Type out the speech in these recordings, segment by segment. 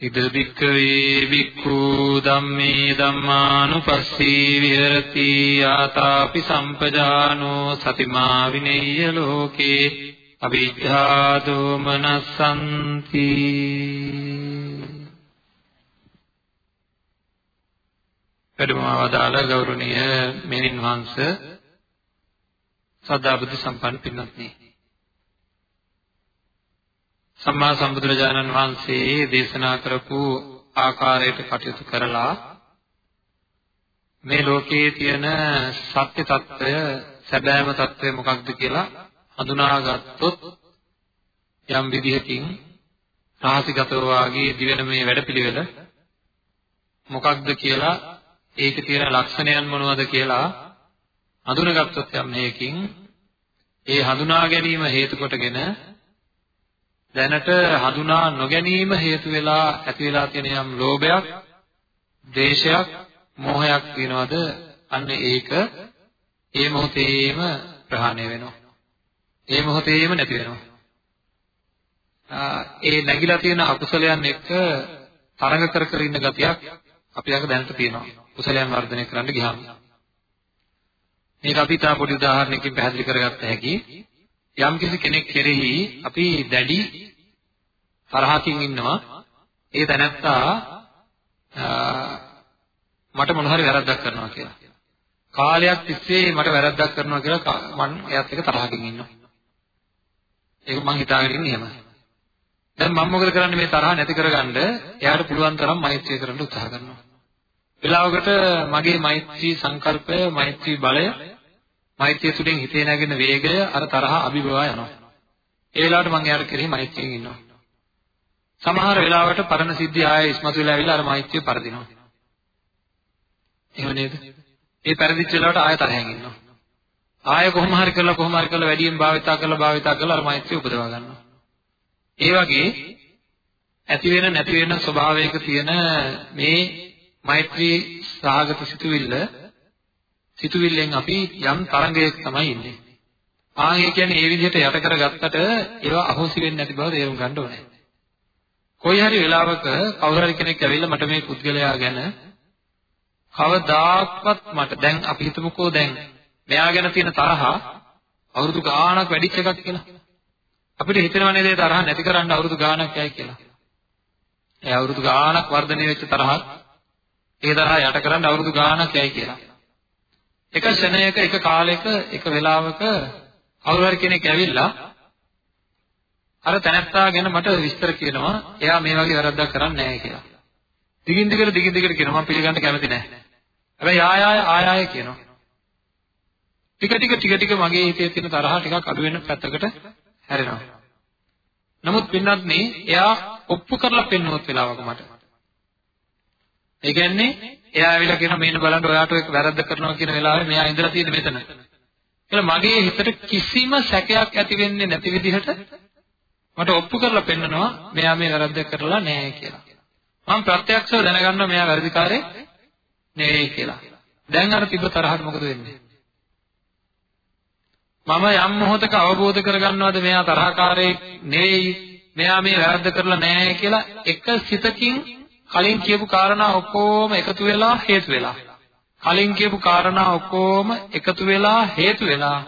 ඉද බික්කවේ බික්ඛු ධම්මේ ධම්මානුපස්සී විහෙරති ආතාපි සම්පජානෝ සතිමා විනෙය්‍ය ලෝකේ අවිජ්ජා දෝමනසන්ති පෙරමවදාල ගෞරවනීය මෙනින් වංශ සදා බුද්ධ සම්පන්න පින්වත්නි සම්මා සම්බුදුරජාණන් වහන්සේ දේශනා කරපු ආකාරයට කටයුතු කරලා මේ ලෝකයේ තියෙන සත්‍ය తত্ত্বය සැබෑම తত্ত্বය මොකක්ද කියලා හඳුනාගත්තොත් යම් විදිහකින් රාසිගතව වාගේ දිවෙන මේ වැඩපිළිවෙල මොකක්ද කියලා ඒකේ තියෙන ලක්ෂණයන් මොනවද කියලා හඳුනාගත්තොත් යම් හේකින් ඒ හඳුනා ගැනීම හේතු කොටගෙන දැනට හඳුනා නොගැනීම හේතු වෙලා ඇති වෙලා තියෙන යම් ලෝභයක්, ද්වේෂයක්, මෝහයක් තියනවාද අන්න ඒක ඒ මොහොතේම ප්‍රහාණය වෙනවා. ඒ මොහොතේම නැති වෙනවා. ඒ නැగిලා තියෙන අකුසලයන් එක්ක තරඟ කර කර ඉන්න ගතියක් අපි ළඟ දැනට තියෙනවා. කුසලයන් වර්ධනය කරන්න ගියාම. මේක අපි තා පොඩි උදාහරණයකින් පැහැදිලි කරගත්ත හැකි. යම් කිසි කෙනෙක් කෙරෙහි අපි දැඩි තරහකින් ඉන්නවා ඒ තැනැත්තා මට මොන හරි වැරද්දක් කරනවා කියලා. කාලයක් තිස්සේ මට වැරද්දක් කරනවා කියලා මම එයාත් එක්ක තරහකින් ඉන්නවා. ඒක මං හිතාගෙන ඉන්නේ එහෙමයි. දැන් මම මොකද කරන්නේ මේ තරහ නැති කරගන්න එයාට පුළුවන් තරම් මෛත්‍රිය කරන්න උත්සාහ කරනවා. වෙලාවකට මගේ මෛත්‍රී සංකල්පය, මෛත්‍රී බලය මෛත්‍රිය තුළින් හිතේ නැගෙන වේගය අර තරහ අභිභවා යනවා. ඒ වෙලාවට මම එයාට කෙරෙහි මෛත්‍රියෙන් ඉන්නවා. සමහර වෙලාවට පරණ සිද්ධි ආයෙ ඉස්මතු වෙලා ඇවිල්ලා අර මෛත්‍රිය පරදිනවා. එහෙම නේද? ඒ පරදිච්ච වෙලාවට ආයෙ තරහෙන් ඉන්නවා. ආයෙ කොහොම හරි කරලා කොහොම හරි කරලා වැඩියෙන් භාවිතා කරලා භාවිතා කරලා අර මෛත්‍රිය උපදවා ගන්නවා. ඒ වගේ ඇති වෙන නැති වෙන ස්වභාවයක තියෙන මේ මෛත්‍රී සාගත සිතුවිල්ල සිතුවිල්ලෙන් අපි යම් තරංගයක තමයි ඉන්නේ. ආන් ඒ කියන්නේ ඒ විදිහට යට කරගත්තට ඒවා අහෝසි වෙන්නේ නැති බව තේරුම් ගන්න ඕනේ. කොයි හරි වෙලාවක කවුරු හරි කෙනෙක් ඇවිල්ලා මට මේ පුද්ගලයා ගැන කවදාක්වත් මට දැන් අපි හිතමුකෝ දැන් මෙයා ගැන තියෙන තරහ අවුරුදු ගාණක් වැඩිච්ච එකක් කියලා. අපිට හිතෙනව නේද ඒ තරහ නැති කරන්න අවුරුදු ගාණක් යයි කියලා. ඒ අවුරුදු ගාණක් වර්ධනය වෙච්ච තරහක් ඒ තරහ යට කරන්න අවුරුදු ගාණක් යයි කියලා. එක ක්ෂණයක එක කාලයක එක වෙලාවක කවුරු හරි කෙනෙක් ඇවිල්ලා අර තැනැත්තා ගැන මට විස්තර කියනවා එයා මේ වගේ වැරද්දක් කරන්නේ නැහැ කියලා. දිගින් දිගට දිගින් දිගට කියනවා මම පිළිගන්න කැමති නැහැ. හැබැයි ආය ආය ආය ආය කියනවා. ටික ටික ටික ටික මගේ හිතේ තියෙන තරහ ටිකක් අඩු වෙන පැත්තකට හැරෙනවා. නමුත් පින්නත් මේ එයා ඔප්පු කරලා පෙන්නුවත් වෙලාවක මට. ඒ කියන්නේ එයා ඇවිල්ලා කියනවා මේන බලන්න ඔයාට ඒක වැරද්ද කරනවා කියන වෙලාවේ මෙයා ඉඳලා තියෙන්නේ මෙතන. කියලා මගේ හිතට කිසිම සැකයක් ඇති වෙන්නේ නැති විදිහට මට ඔප්පු කරලා පෙන්නනවා මෙයා මේ වැරද්ද කරලා නැහැ කියලා. මම ප්‍රත්‍යක්ෂව දැනගන්නවා මෙයා වැරදිකාරේ නෙවෙයි කියලා. දැන් අර තිබ්බ තරහට මොකද වෙන්නේ? මම යම් මොහොතක අවබෝධ කරගන්නවද මෙයා තරහකාරයෙක් නෙවෙයි මෙයා මේ වැරද්ද කරලා නැහැ කියලා එක සිතකින් කලින් කියපු කාරණා ඔක්කොම එකතු වෙලා හේතු වෙලා කලින් කියපු කාරණා ඔක්කොම එකතු වෙලා හේතු වෙලා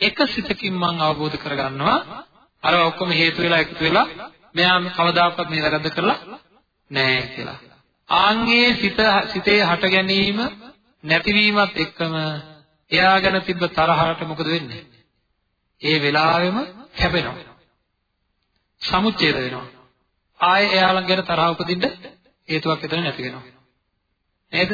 එක සිතකින් මම අවබෝධ කරගන්නවා අර ඔක්කොම හේතු වෙලා එකතු වෙලා මෙයා කවදාකවත් මේ වැරද්ද කරලා නැහැ කියලා. ආන්ගේ සිත සිතේ හට ගැනීම නැතිවීමත් එක්කම එයා ගැන තිබ්බ තරහට මොකද වෙන්නේ? ඒ වෙලාවෙම කැපෙනවා. සමුච්ඡේද වෙනවා. ආයේ එයාලා ගැන තරහ උපදින්න හේතුවක් එතන නැති වෙනවා. නේද?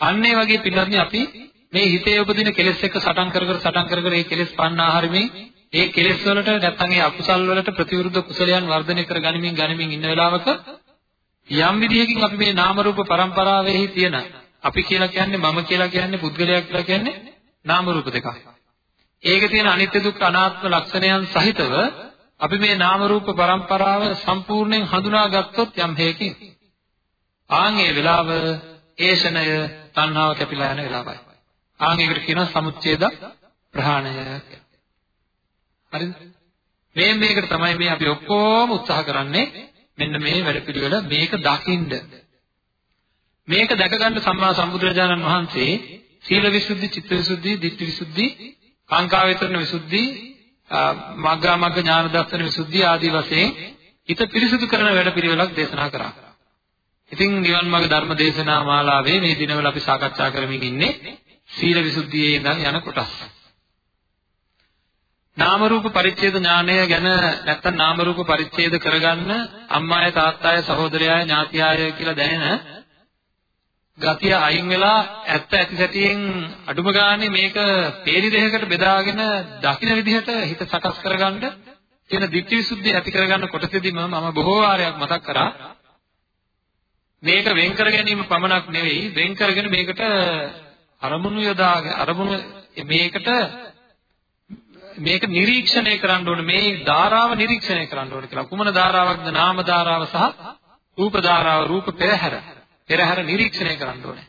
අන්න ඒ වගේ පින්වත්නි අපි මේ හිතේ උපදින කෙලෙස් එක්ක සටන් කර කර සටන් කර කර මේ කෙලෙස් පන්න ආහාරමින් මේ කෙලෙස් වලට නැත්නම් මේ අකුසල් වලට ප්‍රතිවිරුද්ධ කුසලයන් වර්ධනය කර ගනිමින් ගනිමින් ඉන්න වෙලාවක යම් විදිහකින් අපි මේ නාම රූප પરම්පරාවෙහි තියෙන අපි කියලා කියන්නේ මම කියලා කියන්නේ පුද්ගලයා කියලා කියන්නේ නාම රූප දෙකක්. ඒකේ තියෙන අනිත්‍ය දුක්ඛ අනාත්ම ලක්ෂණයන් සහිතව අපි මේ නාම රූප પરම්පරාව සම්පූර්ණයෙන් හඳුනා ගත්තොත් යම් හේකින් ආන් ඒ වෙලාව ඒෂණය තණ්හාව කැපිලා යන වෙලාවයි. ආන් ඒකට කියනවා සමුච්ඡේද ප්‍රහාණය කියලා. හරිද? මේ මේකට තමයි මේ අපි ඔක්කොම උත්සාහ කරන්නේ මෙන්න මේ වැඩපිළිවෙල මේක දකින්න. මේක දැක ගන්න සම්මා සම්බුදුරජාණන් වහන්සේ සීල විසුද්ධි, චිත්ත විසුද්ධි, ditthi විසුද්ධි, කාංකා වේතරණ විසුද්ධි, මග්ගා මග්ග ඥාන දර්ශන විසුද්ධි ආදී වශයෙන් හිත පිරිසිදු කරන වැඩපිළිවෙලක් දේශනා කරා. ඉතින් නිවන් මාර්ග ධර්ම දේශනා මාලාවේ මේ දිනවල අපි සාකච්ඡා කරමින් ඉන්නේ සීල විසුද්ධියේ ඉඳන් යන කොටස්. නාම රූප පරිච්ඡේද ඥානය ගැන නැත්තම් නාම රූප පරිච්ඡේද කරගන්න අම්මාය තාත්තාය සහෝදරයාය ඥාතියාය කියලා දැනෙන ගතිය අයින් වෙලා ඇත්ත ඇති සැටියෙන් අඩුම ගානේ මේක peeli දෙකකට බෙදාගෙන දකින්න විදිහට හිත සකස් කරගන්න කියන ditthi visuddhi ඇති කරගන්න කොටසෙදිම මම බොහෝ වාරයක් මතක් කරා මේක වෙන් කර ගැනීම පමණක් නෙවෙයි වෙන් කරගෙන මේකට අරමුණු යොදාගෙන අරමුණු මේකට මේක නිරීක්ෂණය කරන්න ඕනේ මේ ධාරාව නිරීක්ෂණය කරන්න ඕනේ කියලා. කුමන ධාරාවක්ද? නාම ධාරාව සහ රූප ධාරාව රූප පෙරහැර. පෙරහැර නිරීක්ෂණය කරන්න ඕනේ.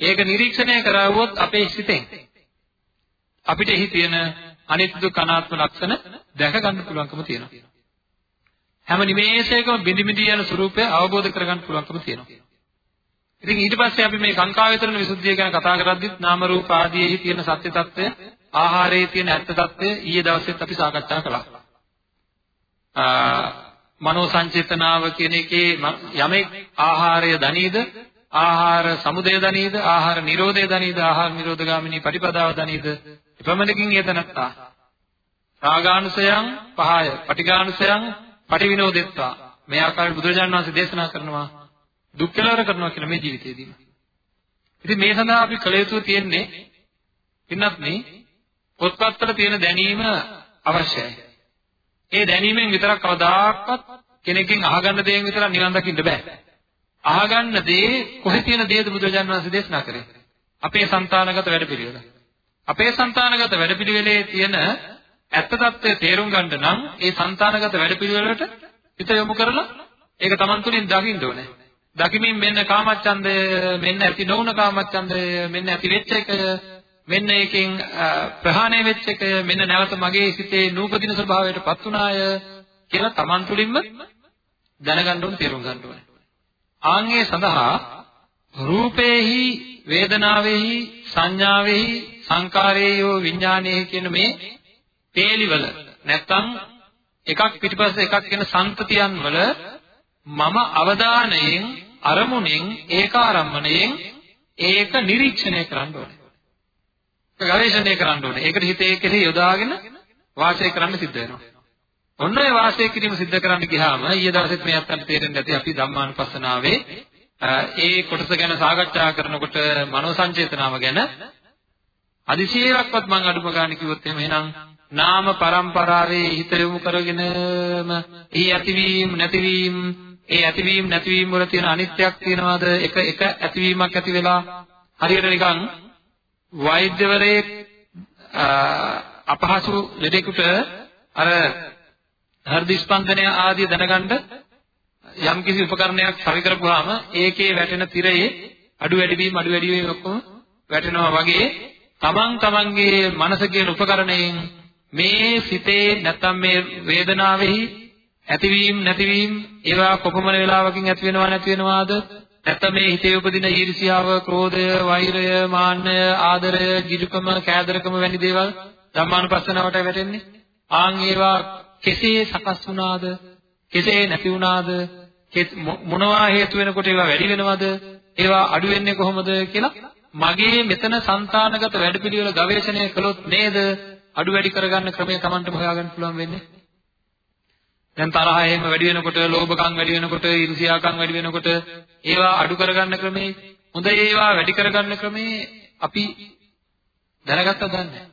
ඒක නිරීක්ෂණය කරවුවොත් අපේ සිතෙන් අපිට එහි තියෙන අනිත්‍ය දුක්ඛ අනාත්ම ලක්ෂණ දැක ගන්න පුළුවන්කම තියෙනවා. හැම නිමේෂයකම බිඳි බිඳි යන ස්වરૂපය අවබෝධ කරගන්න පුළුවන්කම තියෙනවා. ඉතින් ඊට පස්සේ අපි මේ කාංකාවේතරණ විසුද්ධිය ගැන කතා කරද්දිත් නාම රූප ආදීෙහි තියෙන සත්‍ය తত্ত্বය, ආහාරයේ තියෙන ඇත්ත తত্ত্বය ඊයේ දවසෙත් අපි සාකච්ඡා කළා. මනෝ සංචේතනාව කියන එකේ යමෙක් ආහාරය දනීද ආහාර සමුදය දනීද ආහාර නිරෝධය දනීද ආහාර නිරෝධගාමිනී පටිපදාව දනීද එපමණකින් එතනත්තා රාගානුසයං පහය පටිඝානුසයං පටිවිනෝදෙත්වා මේ ආකාරයට බුදුරජාණන් වහන්සේ දේශනා කරනවා දුක් කෙලවර කරනවා කියලා මේ ජීවිතේදීම. ඉතින් මේ සඳහා අපි කළ යුතු තියෙන්නේ ඉන්නත් මේ පොත්පත්වල තියෙන දැනීම අවශ්‍යයි. ඒ දැනීමෙන් විතරක් කවදාකවත් කෙනෙක්ගෙන් අහගන්න දේෙන් විතරක් නිවන් දකින්න බෑ. අහගන්න දේ කොහේ තියෙන දේද බුදුරජාණන් වහන්සේ දේශනා කරේ? අපේ సంతానගත වැඩපිළිවෙල. අපේ సంతానගත වැඩපිළිවෙලේ තියෙන ඇත්ත తත්වය තේරුම් ගන්න නම් ඒ సంతానගත වැඩපිළිවෙලට හිත යොමු කරලා ඒක Taman තුලින් දකින්න ඕනේ. දකිමින් මෙන්න කාමච්ඡන්දය, මෙන්න ඇති නොවුන කාමච්ඡන්දය, මෙන්න ඇති වෙච්ච එක, මෙන්න ඒකෙන් ප්‍රහාණය වෙච්ච එක, මෙන්න නැවත මගේ සිතේ නූපදින ස්වභාවයටපත් උනාය කියලා Taman තුලින්ම දැනගන්න ඕනේ, තේරුම් ගන්න ඕනේ. ආන්ගේ සඳහා රූපේහි වේදනාවේහි සංඥාවේහි සංකාරේයෝ විඥානේහි කියන මේ තේලිවල නැත්තම් එකක් පිටිපස්ස එකක් කියන සංතතියන් වල මම අවධානයෙන් අරමුණෙන් ඒකාරම්මණයෙන් ඒක නිරීක්ෂණය කරන්න ඕනේ. ගවේෂණය කරන්න ඕනේ. ඒකට හිතේ කෙරෙහි යොදාගෙන වාසය කරන්න සිද්ධ වෙනවා. ඔන්න ඒ වාසය කිරීම සිද්ධ කරන්න ගියාම ඊයේ දවසෙත් මේ අත්තන්ට තේරෙන්නේ නැති අපි ධම්මානුපස්සනාවේ ඒ කොටස ගැන සාකච්ඡා කරනකොට මනෝ සංචේතනාව ගැන අදිශීලක්වත් මම අඩුම ගන්න කිව්වොත් එහෙම එහෙනම් නාම પરම්පරාවේ හිත යොමු කරගෙනම එහි ඇතිවීම නැතිවීම ඒ ඇතිවීම නැතිවීම වල තියෙන අනිත්‍යක් තියනවාද? එක එක ඇතිවීමක් ඇති වෙලා හරියට නිකන් වෛද්‍යවරයෙක් අපහසු ලෙඩෙකුට අර හෘද ස්පන්දනය ආදී දැනගන්න යම් කිසි උපකරණයක් පරි කරපුවාම ඒකේ වැටෙන තිරයේ අඩු වැඩි වීම අඩු වැඩි වීම ඔක්කොම වැටෙනවා වගේ තමන් තමන්ගේ මනස කියන උපකරණයෙන් මේ සිතේ නැත්තම් මේ වේදනාවෙහි ඇතිවීම නැතිවීම ඒවා කොපමණ වේලාවකින් ඇති වෙනවා නැති වෙනවාද නැත්නම් මේ හිතේ උපදින ඊර්ෂියාව, ක්‍රෝධය, වෛරය, මාන්නය, ආදරය, ගිජුකම, කෑදරකම වැනි දේවල් ධම්මානුපස්සනාවට වැටෙන්නේ. ආන් ඒවා කෙසේ සකස් වුණාද? කෙසේ නැති වුණාද? මොනවා හේතු වෙනකොට ඒවා වැඩි වෙනවද? ඒවා අඩු වෙන්නේ කොහොමද කියලා මගේ මෙතන సంతానගත වැඩපිළිවෙල ගවේෂණය කළොත් නේද අඩු වැඩි කරගන්න ක්‍රමය Tamanට හොයාගන්න පුළුවන් වෙන්නේ. දැන් තරහ එහෙම වැඩි වෙනකොට, ලෝභකම් වැඩි වෙනකොට, ඊර්ෂ්‍යාකම් වැඩි වෙනකොට ඒවා අඩු කරගන්න ක්‍රමේ, හොඳ ඒවා වැඩි කරගන්න ක්‍රමේ අපි දැනගත්තද දන්නේ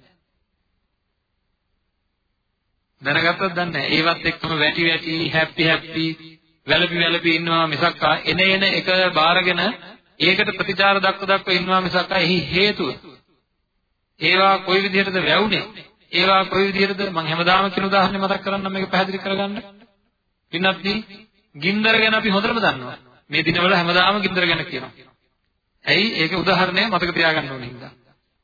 දැනගත්තද දන්නේ ඒවත් එක්කම වැටි වැටි හැපි හැපි වැළපි වැළපි ඉන්නවා මිසක් එන එන එක බාරගෙන ඒකට ප්‍රතිචාර දක්ව දක්ව ඉන්නවා මිසක් එහි හේතුව. ඒවා කොයි විදිහටද වැවුනේ? ඒවා කොයි විදිහටද මම හැමදාම කියන උදාහරණය මතක් කරන්න මේක පැහැදිලි කරගන්න. පින්නත්නි ගින්දර ගැන අපි හොඳටම දන්නවා. මේ දිනවල හැමදාම ගින්දර ගැන කියනවා. ඇයි? ඒක උදාහරණය මතක තියාගන්න ඕනේ හින්දා.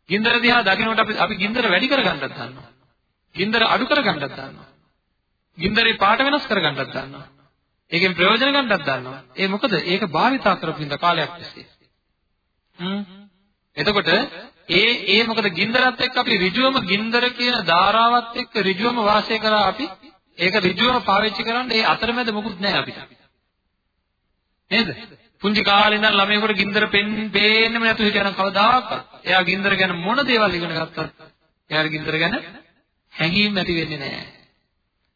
ගින්දර දිහා දකින්නට අපි අපි ගින්දර වැඩි කරගන්නත් දන්නවා. ගින්දර අඩු කරගන්නත් දන්නවා. ගින්දරේ පාට වෙනස් කරගන්නත් දන්නවා. ඒකෙන් ප්‍රයෝජන ගන්නත් දන්නවා. ඒ මොකද? ඒක භාවිතා කරපු හින්දා කාලයක් තිස්සේ. හ්ම්. එතකොට ඒ ඒ මොකද ගින්දරත් එක්ක අපි ඍජුවම ගින්දර කියන ධාරාවත් එක්ක ඍජුවම වාසය කරා අපි. ඒක ඍජුවම පාවිච්චි කරන්නේ ඒ අතරමැද මොකුත් නැහැ අපිට. නේද? පුංචි කාලේ ඉඳන් ළමයෙකුට ගින්දර පෙන්නේම නැතු හිටියනම් කවදාකවත්. එයා ගින්දර ගැන මොන දේවල් ඉගෙන ගත්තත් එයාට ගින්දර ගැන හැඟීම් ඇති වෙන්නේ නැහැ.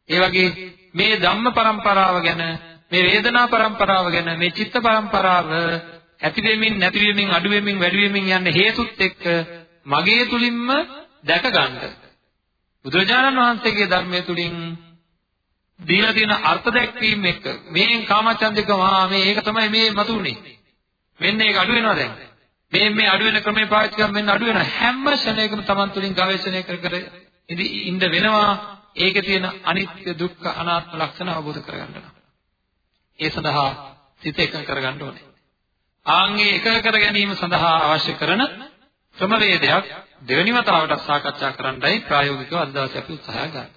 ඒ වගේ මේ ධම්ම પરම්පරාව ගැන මේ වේදනා પરම්පරාව ගැන මේ චිත්ත પરම්පරාව ඇති වෙමින් නැති වෙමින් අඩු වෙමින් වැඩි වෙමින් යන හේතුත් එක්ක මගේ තුලින්ම දැක ගන්න. බුදුරජාණන් වහන්සේගේ ධර්මයේ තුලින් දීලා තියෙන අර්ථ දැක්වීම එක්ක මේෙන් කාමචන්දික මහා මේ ඒක තමයි මේ මතුනේ. මෙන්න ඒක අඩු වෙනවා දැන්. මේ මේ අඩු වෙන ක්‍රමේ පාවිච්චි කරලා මෙන්න අඩු වෙනවා. හැම ශරණයකම Taman තුලින් ගවේෂණය කර කර ඉඳ වෙනවා. ඒකේ තියෙන අනිත්‍ය දුක්ඛ අනාත්ම ලක්ෂණ අවබෝධ කරගන්න. ඒ සඳහා සිත එකඟ කරගන්න ඕනේ. ආන්ගේ එකඟ කර ගැනීම සඳහා අවශ්‍ය කරන ක්‍රමවේදයක් දෙවෙනි වතාවට සාකච්ඡා කරන්නයි ප්‍රායෝගිකව අද දවසේ අපි උත්සාහ ගන්න.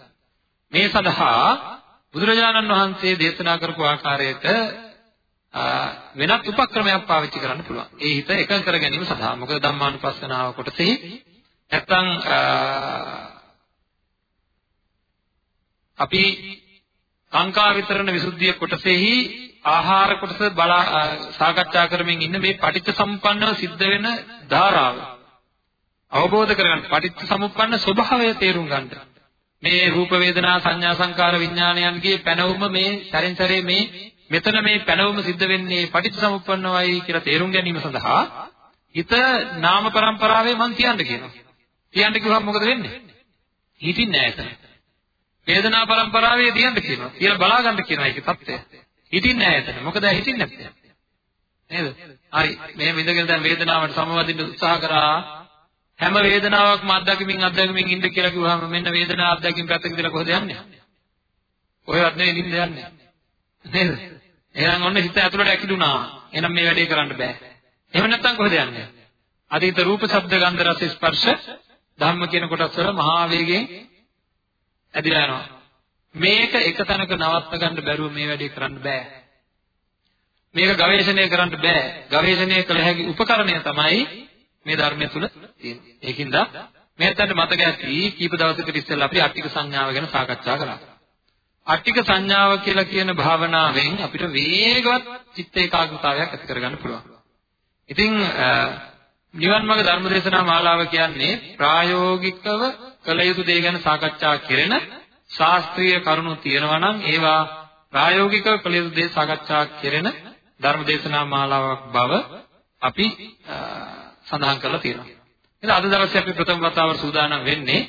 මේ සඳහා බුදුරජාණන් වහන්සේ දේශනා කරපු ආකාරයට වෙනත් උපක්‍රමයක් පාවිච්චි කරන්න පුළුවන්. ඒ හිත එකඟ කර ගැනීම සඳහා. මොකද ධම්මානුපස්සනාව කොටසෙහි නැත්තම් අපි සංකා විතරණ විසුද්ධිය කොටසෙහි ආහාර කොටස බලා සාකච්ඡා කරමින් ඉන්න මේ පටිච්ච සම්පන්නව සිද්ධ වෙන ධාරාව. අවබෝධ කරගන්න පටිච්ච සමුප්පන්න ස්වභාවය තේරුම් ගන්න මේ රූප වේදනා සංඥා සංකාර විඥානයන්ගේ පැනවුම මේ සැරින් සැරේ මේ මෙතන මේ පැනවුම සිද්ධ වෙන්නේ පටිච්ච සමුප්පන්නවයි කියලා තේරුම් ගැනීම සඳහා හිත නාම પરම්පරාවේ මං කියන්න කියනවා. කියන්න කිව්වම මොකද වෙන්නේ? හිතින් නැහැ ඒක. වේදනා પરම්පරාවේ තියන්න කියනවා. කියලා බලා ගන්න කියන එකේ தත්ත්වය හිතින්නේ නැහැ එතන. මොකද හිතින්නේ නැත්තේ. නේද? හරි. මෙහෙම ඉඳගෙන දැන් වේදනාවට සමවදින්න උත්සාහ කරා හැම වේදනාවක්ම අත්දැකීමින් අත්දැකීමින් ඉන්න කියලා කිව්වහම මෙන්න වේදනාව අත්දැකීම් පැත්තක දාලා කොහෙද යන්නේ? ඔයවත් නෙවෙයි නිින්ද යන්නේ. නේද? එහෙනම් ඔන්න හිත ඇතුළට ඇකිලුණා. එහෙනම් මේ වැඩේ කරන්න බෑ. එහෙම නැත්නම් කොහෙද යන්නේ? අතීත රූප, ශබ්ද, ගන්ධ, රස, ස්පර්ශ ධම්ම කියන කොටස් වල මහා වේගයෙන් ඇදිලා යනවා. මේක එක තැනක නවත්ත ගන්න බැරුව මේ වැඩේ කරන්න බෑ. මේක ගවේෂණය කරන්න බෑ. ගවේෂණය කළ හැකි උපකරණය තමයි මේ ධර්මය තුල තියෙන්නේ. ඒකින්ද මේකට මතක ඇති කීප දවසකට ඉස්සෙල්ලා අපි අට්ටික සංඥාව ගැන සාකච්ඡා කළා. අට්ටික සංඥාව කියලා කියන භාවනාවෙන් අපිට වේගවත් චිත්ත ඒකාග්‍රතාවයක් ඇති කරගන්න පුළුවන්. ඉතින් නිවන් මාර්ග ධර්මදේශනා මාලාව කියන්නේ ප්‍රායෝගිකව කළ යුතු දේ ගැන සාකච්ඡා කෙරෙන ශාස්ත්‍රීය කරුණු තියෙනවා නම් ඒවා ප්‍රායෝගිකව කළ යුතු දේ සාකච්ඡා කෙරෙන ධර්මදේශනා මාලාවක් බව අපි සඳහන් කරලා තියෙනවා. එහෙනම් අද දවසේ අපි ප්‍රථම වතාවට සූදානම් වෙන්නේ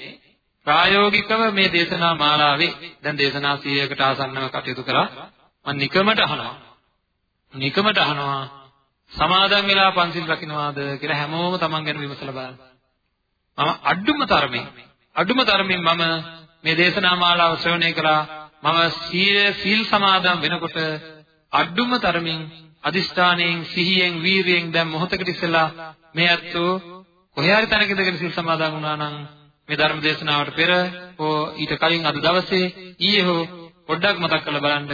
ප්‍රායෝගිකව මේ දේශනා මාලාවේ දැන් දේශනා 100කට ආසන්නව කටයුතු කරා මම නිකමට අහනවා. නිකමට අහනවා සමාදන් වෙලා පන්සිල් රකින්නවාද කියලා හැමෝම Taman ගැන විමසලා බලන්න. මම අඩුම තරමේ අඩුම තරමින් මම මේ දේශනා මාලාව ශ්‍රවණය කළා. මම සීල් සමාදන් වෙනකොට අඩුම තරමින් අදිෂ්ඨානයෙන් සිහියෙන් වීරියෙන් දැන් මොහොතකට ඉස්සෙල්ලා මේ ඇත්තෝ කොහේ හරි තැනක ඉඳගෙන සීල් සමාදන් වුණා නම් මේ ධර්ම දේශනාවට පෙර හෝ ඊට කලින් අද දවසේ ඊයේ හෝ පොඩ්ඩක් මතක් කරලා බලන්න.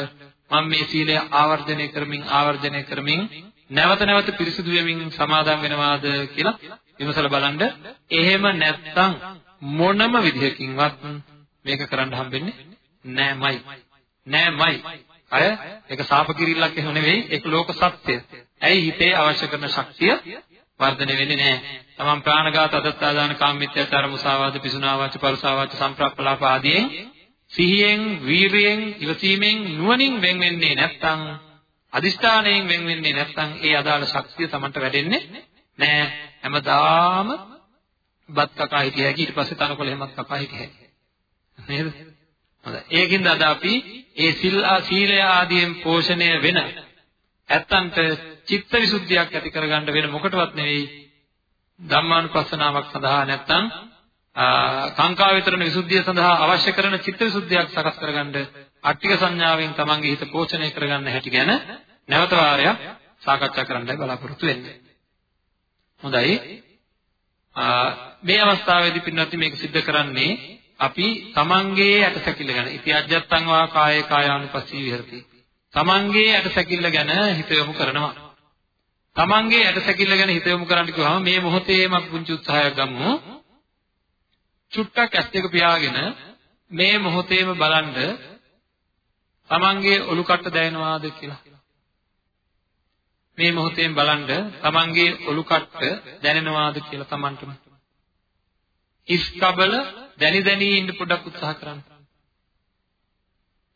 මම මේ සීලය ආවර්ජනය කරමින් ආවර්ජනය කරමින් නැවත නැවත පිරිසිදු වෙමින් සමාදන් වෙනවාද කියලා විමසලා බලන්න. එහෙම නැත්නම් මොනම විදිහකින්වත් මේක කරන්න හම්බෙන්නේ නෑමයි. නෑමයි. අය ඒක සාප කිරිල්ලක් එහෙම නෙවෙයි ඒක ලෝක සත්‍ය. ඇයි හිතේ අවශ්‍ය කරන ශක්තිය වර්ධනය වෙන්නේ නැහැ. තමන් ප්‍රාණඝාත අදත්තාදාන කාමමිත්‍යාචාර මුසාවාද පිසුනාවාච පරුසාවාච සම්ප්‍රප්පලාප ආදියෙන් සිහියෙන් වීරියෙන් ඉවසීමෙන් නුවණින් වෙන් වෙන්නේ නැත්නම් අදිෂ්ඨානයෙන් වෙන් වෙන්නේ නැත්නම් ඒ අදාළ ශක්තිය තමන්ට වැඩෙන්නේ නැහැ. හැමදාම බත් කකා හිටිය හැකි ඊට පස්සේ තනකොළ හැමත් කකා හිටිය හැකි. නේද? හොඳයි. ඒකින්ද අද අපි ඒ සිල් සීලය ආදියෙන් පෝෂණය වෙන ඇත්තන්ට චිත්ත විසුද්ධියක් ඇති කරගන්න වෙන මොකටවත් නෙවෙයි ධම්මානුපස්සනාවක් සඳහා නැත්නම් කාංකා විතරන විසුද්ධිය සඳහා අවශ්‍ය කරන චිත්ත විසුද්ධියක් සකස් කරගන්න අට්ටික සංඥාවෙන් තමන්ගේ හිත පෝෂණය කරගන්න හැටි ගැන නැවත වාරයක් සාකච්ඡා කරන්නයි බලාපොරොත්තු වෙන්නේ. හොඳයි. මේ අවස්ථාවේදී පින්වත්නි මේක सिद्ध කරන්නේ අපි තමන්ගේ ඇටසැකිල්ල ගැන ඉති අජත්තං වා කායේ කායානුපස්සී විහෙරති. තමන්ගේ ඇටසැකිල්ල ගැන හිත යොමු කරනවා. තමන්ගේ ඇටසැකිල්ල ගැන හිත යොමු කරන්න කිව්වම මේ මොහොතේම පුංචි උත්සාහයක් ගමු. චුට්ටක් ඇස් දෙක පියාගෙන මේ මොහොතේම බලන්න තමන්ගේ ඔලු කට්ට දැනෙනවාද කියලා. මේ මොහොතේම බලන්න තමන්ගේ ඔලු කට්ට දැනෙනවාද කියලා තමන්ටම. ඉස්කබල දැනි දැනි ඉන්න පොඩ්ඩක් උත්සාහ කරන්න.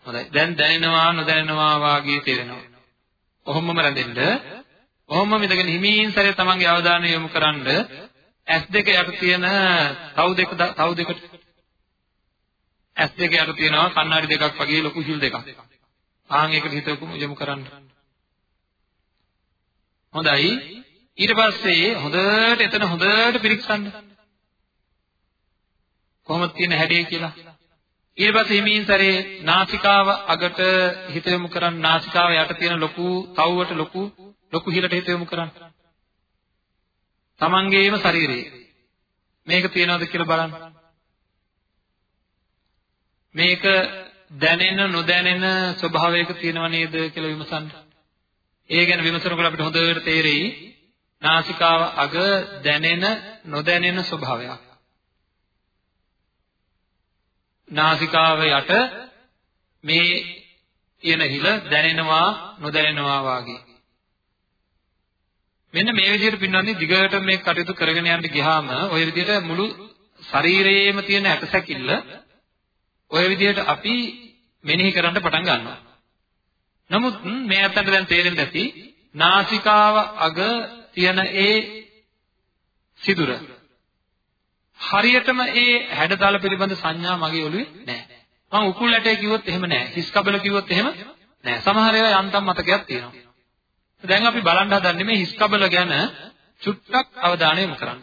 හොඳයි. දැන් දැනෙනවා නොදැනෙනවා වාගේ තේරෙනවා. කොහොමම රැඳෙන්න. කොහොමම ඉඳගෙන හිමීන් සැරේ තමන්ගේ අවධානය යොමු කරන්ඩ S2 යට තියෙන තව් දෙක තව් දෙකට S2 යට තියෙනවා කණ්ණාඩි දෙකක් වගේ ලොකු හිල් දෙකක්. ආන් ඒකට හිත යොමු කරන්න. හොඳයි. ඊට පස්සේ හොඳට එතන හොඳට පිරික්සන්න. කොහොමද තියෙන හැඩය කියලා. ඊට පස්සේ හිමින් සැරේ නාසිකාව අගට හිත යොමු කරන් නාසිකාව යට තියෙන ලොකු තව්වට ලොකු ලොකු හිලට හිත යොමු කරන්. තමන්ගේම ශරීරයේ මේක තියනවද කියලා බලන්න. මේක දැනෙන නොදැනෙන ස්වභාවයක තියෙනව නේද කියලා විමසන්න. ඒ ගැන විමසනකොට අපිට හොඳට තේරෙයි නාසිකාව අග දැනෙන නොදැනෙන ස්වභාවයක්. නාසිකාව යට මේ කියන හිල දැනෙනවා නොදැනෙනවා වාගේ. මෙන්න මේ විදිහට පින්නන්නේ දිගට මේ කටයුතු කරගෙන යන්න ගියාම ওই විදිහට මුළු ශරීරයේම තියෙන ඇටසැකිල්ල ওই විදිහට අපි මෙනෙහි කරන්න පටන් ගන්නවා. නමුත් මේ අතට දැන් තේරෙන්න ඇති නාසිකාව අග තියෙන ඒ සිදුර හරියටම ඒ හැඩතල පිළිබඳ සංඥා මගේ ඔළුවේ නැහැ. මම උකුල් ඇටේ කිව්වොත් එහෙම නැහැ. හිස් කබල කිව්වොත් එහෙම නැහැ. සමහර ඒවා යන්තම් මතකයක් තියෙනවා. දැන් අපි බලන්න හදන්නේ මේ හිස් කබල ගැන චුට්ටක් අවධානය යොමු කරන්න.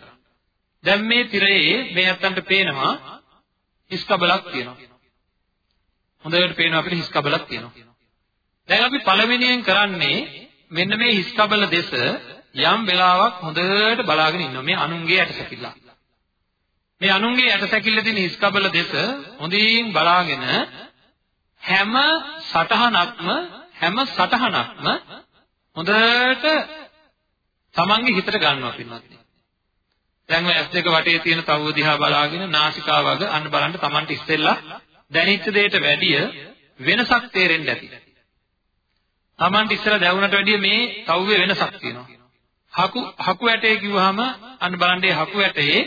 දැන් මේ තිරයේ මේ අත්තන්ට පේනවා හිස් කබලක් තියෙනවා. හොඳට පේනවා අපිට හිස් කබලක් තියෙනවා. දැන් අපි පළවෙනියෙන් කරන්නේ මෙන්න මේ හිස් කබල දෙස යම් වෙලාවක් හොඳට බලාගෙන ඉන්නවා. මේ අනුන්ගේ ඇටසැකිල්ල. මේ අනුන්ගේ ඇටසැකිල්ල තියෙන හිස් කබල දෙස හොඳින් බලාගෙන හැම සටහනක්ම හැම සටහනක්ම හොඳට තමන්ගේ හිතට ගන්නවා පින්වත්නි. දැන් ඔය ඇස් දෙක වටේ තියෙන තවුව දිහා බලාගෙන නාසිකාව වග අන්න බලන්න තමන්ට ඉස්සෙල්ලා දැනෙච්ච දෙයට වැඩිය වෙනසක් තේරෙන්න ඇති. තමන්ට ඉස්සෙල්ලා දැවුනට වැඩිය මේ තවුවේ වෙනසක් තියෙනවා. හකු හකු ඇටේ කිව්වහම අන්න බලන්න මේ හකු ඇටේ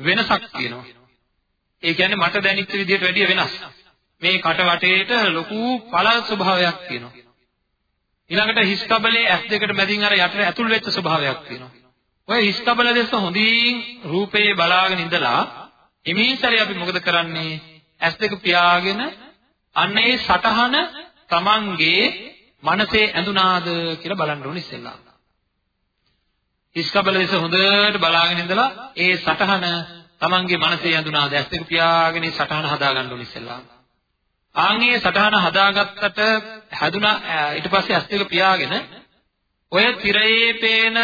වෙනසක් තියෙනවා. ඒ කියන්නේ මට දැනෙච්ච විදියට වැඩිය වෙනස්. මේ කට වටේට ලොකු පළ ස්වභාවයක් තියෙනවා. ඊළඟට හිස් කබලේ ඇස් දෙකට මැදින් අර යටට ඇතුල් වෙච්ච ස්වභාවයක් තියෙනවා. ඔය හිස් කබල දෙස හොඳින් රූපේ බලාගෙන ඉඳලා එමීසරේ අපි මොකද කරන්නේ? ඇස් දෙක පියාගෙන අන්න ඒ සටහන Tamanගේ මනසේ ඇඳුනාද කියලා බලන්න ඕනේ ඉස්සෙල්ලා. හිස් කබල දෙස හොඳට බලාගෙන ඉඳලා ඒ සටහන Tamanගේ මනසේ ඇඳුනාද? ඇස් දෙක පියාගෙන ඒ සටහන හදාගන්න ඕනේ ඉස්සෙල්ලා. ආන්ගේ සටහන හදාගත්තට හැදුනා ඊට පස්සේ ඇස් දෙක පියාගෙන ඔය තිරයේ පේන